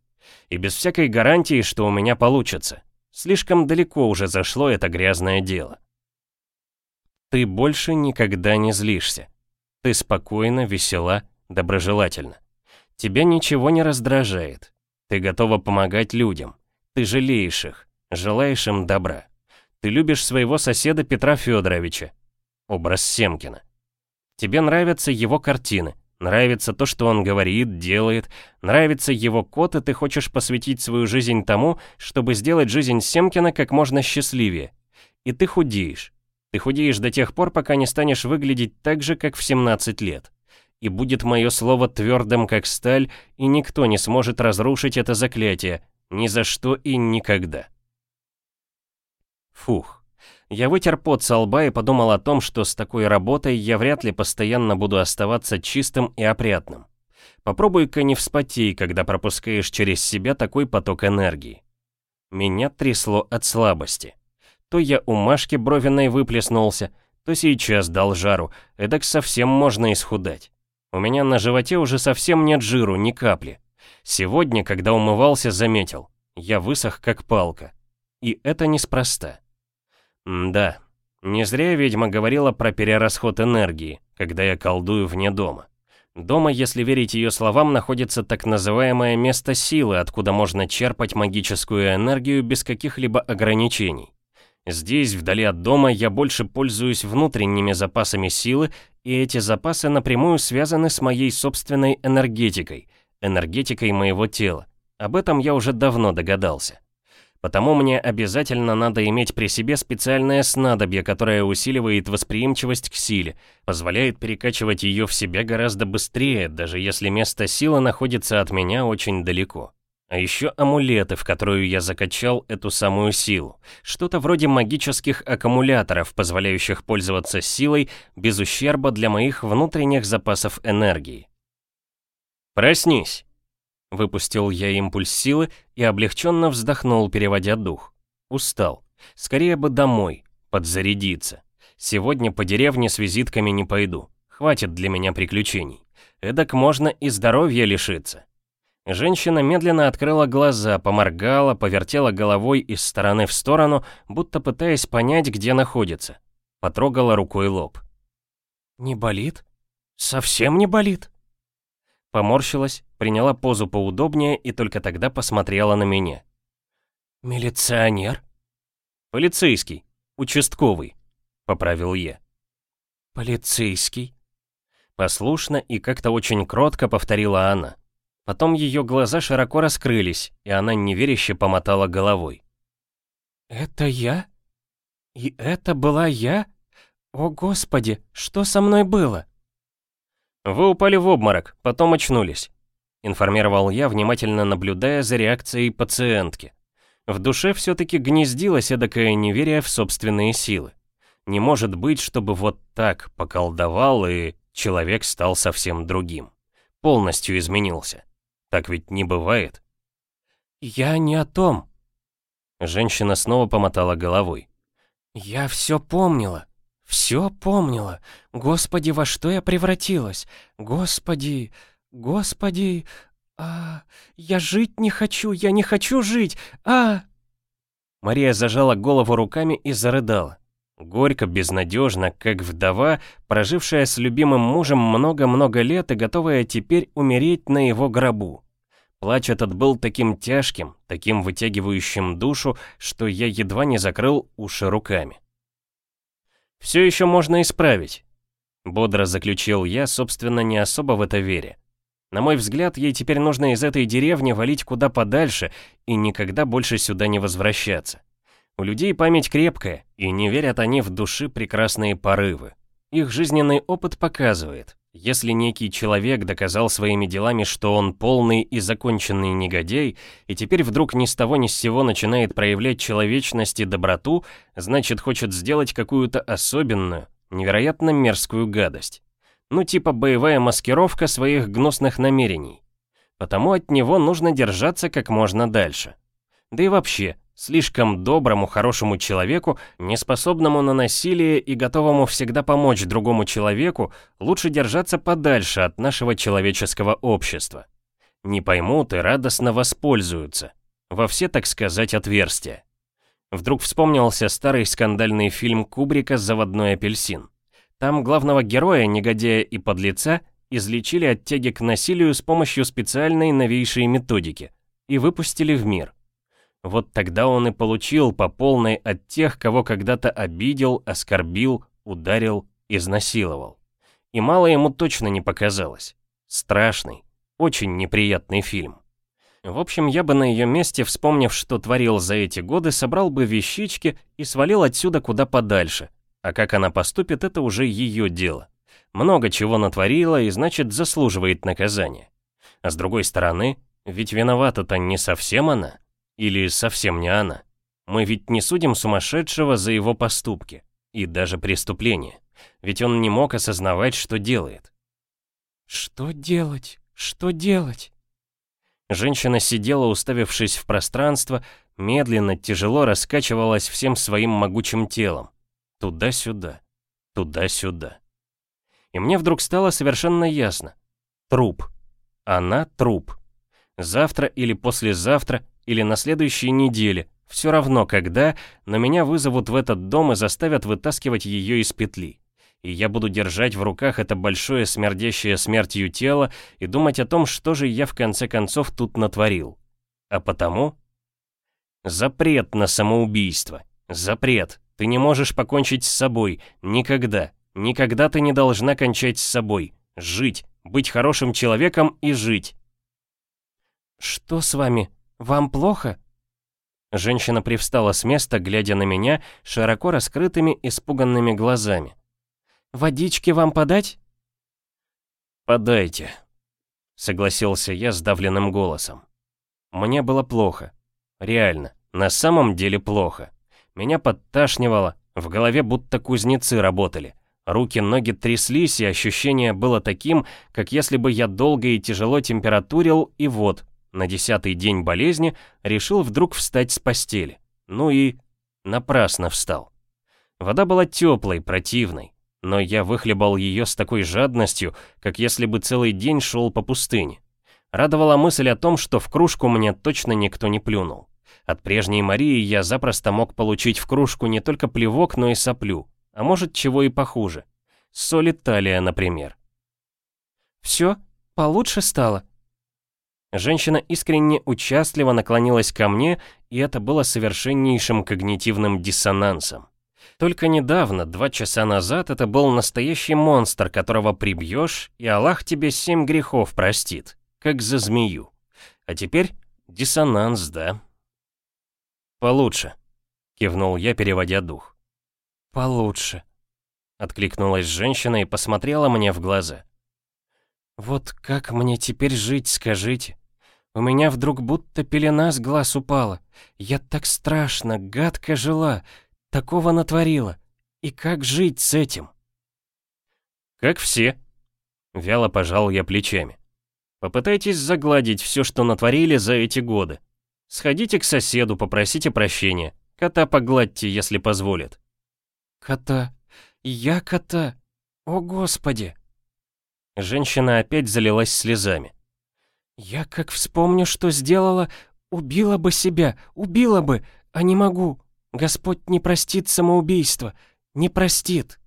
И без всякой гарантии, что у меня получится. Слишком далеко уже зашло это грязное дело. Ты больше никогда не злишься. Ты спокойно, весела, доброжелательна. Тебя ничего не раздражает. Ты готова помогать людям. Ты жалеешь их, желаешь им добра. Ты любишь своего соседа Петра Федоровича. Образ Семкина. Тебе нравятся его картины, Нравится то, что он говорит, делает. Нравится его кот, и ты хочешь посвятить свою жизнь тому, чтобы сделать жизнь Семкина как можно счастливее. И ты худеешь. Ты худеешь до тех пор, пока не станешь выглядеть так же, как в 17 лет. И будет мое слово твердым, как сталь, и никто не сможет разрушить это заклятие. Ни за что и никогда. Фух. Я вытер пот со лба и подумал о том, что с такой работой я вряд ли постоянно буду оставаться чистым и опрятным. Попробуй-ка не вспотей, когда пропускаешь через себя такой поток энергии. Меня трясло от слабости. То я у Машки бровиной выплеснулся, то сейчас дал жару, эдак совсем можно исхудать. У меня на животе уже совсем нет жиру, ни капли. Сегодня, когда умывался, заметил, я высох как палка. И это неспроста. Да, не зря ведьма говорила про перерасход энергии, когда я колдую вне дома. Дома, если верить ее словам, находится так называемое место силы, откуда можно черпать магическую энергию без каких-либо ограничений. Здесь, вдали от дома, я больше пользуюсь внутренними запасами силы, и эти запасы напрямую связаны с моей собственной энергетикой, энергетикой моего тела. Об этом я уже давно догадался. Потому мне обязательно надо иметь при себе специальное снадобье, которое усиливает восприимчивость к силе, позволяет перекачивать ее в себя гораздо быстрее, даже если место силы находится от меня очень далеко. А еще амулеты, в которую я закачал эту самую силу. Что-то вроде магических аккумуляторов, позволяющих пользоваться силой без ущерба для моих внутренних запасов энергии. «Проснись!» Выпустил я импульс силы и облегченно вздохнул, переводя дух. Устал. Скорее бы домой, подзарядиться. Сегодня по деревне с визитками не пойду. Хватит для меня приключений. Эдак можно и здоровья лишиться. Женщина медленно открыла глаза, поморгала, повертела головой из стороны в сторону, будто пытаясь понять, где находится. Потрогала рукой лоб. «Не болит? Совсем не болит?» Поморщилась, приняла позу поудобнее и только тогда посмотрела на меня. «Милиционер?» «Полицейский, участковый», — поправил я. «Полицейский?» Послушно и как-то очень кротко повторила она. Потом ее глаза широко раскрылись, и она неверяще помотала головой. «Это я? И это была я? О, Господи, что со мной было?» «Вы упали в обморок, потом очнулись», — информировал я, внимательно наблюдая за реакцией пациентки. В душе все-таки гнездилось эдакое неверие в собственные силы. Не может быть, чтобы вот так поколдовал, и человек стал совсем другим. Полностью изменился. Так ведь не бывает. «Я не о том». Женщина снова помотала головой. «Я все помнила. Все помнила. Господи, во что я превратилась? Господи, господи, а, я жить не хочу, я не хочу жить, а... Мария зажала голову руками и зарыдала. Горько, безнадежно, как вдова, прожившая с любимым мужем много-много лет и готовая теперь умереть на его гробу. Плач этот был таким тяжким, таким вытягивающим душу, что я едва не закрыл уши руками. Все еще можно исправить. Бодро заключил я, собственно, не особо в это веря. На мой взгляд, ей теперь нужно из этой деревни валить куда подальше и никогда больше сюда не возвращаться. У людей память крепкая, и не верят они в души прекрасные порывы. Их жизненный опыт показывает, если некий человек доказал своими делами, что он полный и законченный негодяй, и теперь вдруг ни с того ни с сего начинает проявлять человечность и доброту, значит хочет сделать какую-то особенную, невероятно мерзкую гадость. Ну типа боевая маскировка своих гнусных намерений. Потому от него нужно держаться как можно дальше. Да и вообще, Слишком доброму, хорошему человеку, неспособному на насилие и готовому всегда помочь другому человеку, лучше держаться подальше от нашего человеческого общества. Не поймут и радостно воспользуются. Во все, так сказать, отверстия. Вдруг вспомнился старый скандальный фильм Кубрика «Заводной апельсин». Там главного героя, негодяя и подлеца, излечили от тяги к насилию с помощью специальной новейшей методики и выпустили в мир. Вот тогда он и получил по полной от тех, кого когда-то обидел, оскорбил, ударил, изнасиловал. И мало ему точно не показалось. Страшный, очень неприятный фильм. В общем, я бы на ее месте, вспомнив, что творил за эти годы, собрал бы вещички и свалил отсюда куда подальше. А как она поступит, это уже ее дело. Много чего натворила и, значит, заслуживает наказания. А с другой стороны, ведь виновата-то не совсем она. Или совсем не она. Мы ведь не судим сумасшедшего за его поступки и даже преступления. Ведь он не мог осознавать, что делает. «Что делать? Что делать?» Женщина сидела, уставившись в пространство, медленно, тяжело раскачивалась всем своим могучим телом. Туда-сюда, туда-сюда. И мне вдруг стало совершенно ясно. Труп. Она труп. Завтра или послезавтра или на следующей неделе, Все равно когда, но меня вызовут в этот дом и заставят вытаскивать ее из петли. И я буду держать в руках это большое смердящее смертью тело и думать о том, что же я в конце концов тут натворил. А потому... Запрет на самоубийство. Запрет. Ты не можешь покончить с собой. Никогда. Никогда ты не должна кончать с собой. Жить. Быть хорошим человеком и жить. «Что с вами? Вам плохо?» Женщина привстала с места, глядя на меня широко раскрытыми, испуганными глазами. «Водички вам подать?» «Подайте», — согласился я сдавленным голосом. Мне было плохо. Реально, на самом деле плохо. Меня подташнивало, в голове будто кузнецы работали. Руки, ноги тряслись, и ощущение было таким, как если бы я долго и тяжело температурил, и вот, на десятый день болезни решил вдруг встать с постели. Ну и напрасно встал. Вода была теплой, противной, но я выхлебал ее с такой жадностью, как если бы целый день шел по пустыне. Радовала мысль о том, что в кружку мне точно никто не плюнул. От прежней Марии я запросто мог получить в кружку не только плевок, но и соплю, а может чего и похуже. Соли талия, например. «Все, получше стало», Женщина искренне участливо наклонилась ко мне, и это было совершеннейшим когнитивным диссонансом. Только недавно, два часа назад, это был настоящий монстр, которого прибьешь, и Аллах тебе семь грехов простит, как за змею. А теперь диссонанс, да? Получше, кивнул я, переводя дух. Получше, откликнулась женщина и посмотрела мне в глаза. «Вот как мне теперь жить, скажите? У меня вдруг будто пелена с глаз упала. Я так страшно, гадко жила, такого натворила. И как жить с этим?» «Как все», — вяло пожал я плечами. «Попытайтесь загладить все, что натворили за эти годы. Сходите к соседу, попросите прощения. Кота погладьте, если позволит». «Кота? Я кота? О, Господи!» Женщина опять залилась слезами. «Я как вспомню, что сделала, убила бы себя, убила бы, а не могу. Господь не простит самоубийство, не простит».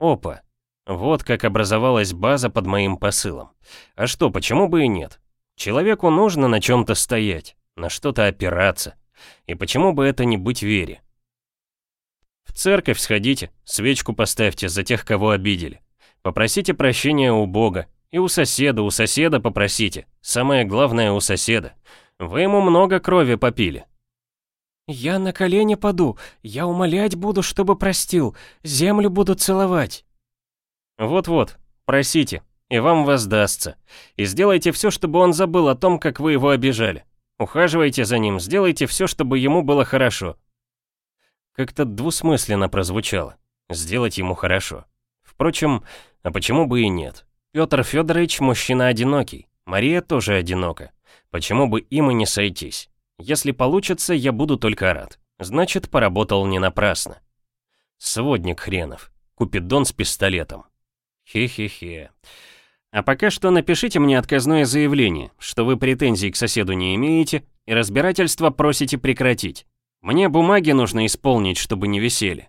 Опа, вот как образовалась база под моим посылом. А что, почему бы и нет? Человеку нужно на чем-то стоять, на что-то опираться. И почему бы это не быть вере? В церковь сходите, свечку поставьте за тех, кого обидели. Попросите прощения у Бога. И у соседа, у соседа попросите. Самое главное у соседа. Вы ему много крови попили. Я на колени паду. Я умолять буду, чтобы простил. Землю буду целовать. Вот-вот, просите, и вам воздастся. И сделайте все, чтобы он забыл о том, как вы его обижали. Ухаживайте за ним, сделайте все, чтобы ему было хорошо. Как-то двусмысленно прозвучало. Сделать ему хорошо. Впрочем, а почему бы и нет? Петр Федорович мужчина одинокий, Мария тоже одинока. Почему бы им и не сойтись? Если получится, я буду только рад. Значит, поработал не напрасно. Сводник хренов. Купидон с пистолетом. Хе-хе-хе. А пока что напишите мне отказное заявление, что вы претензий к соседу не имеете и разбирательство просите прекратить. Мне бумаги нужно исполнить, чтобы не висели.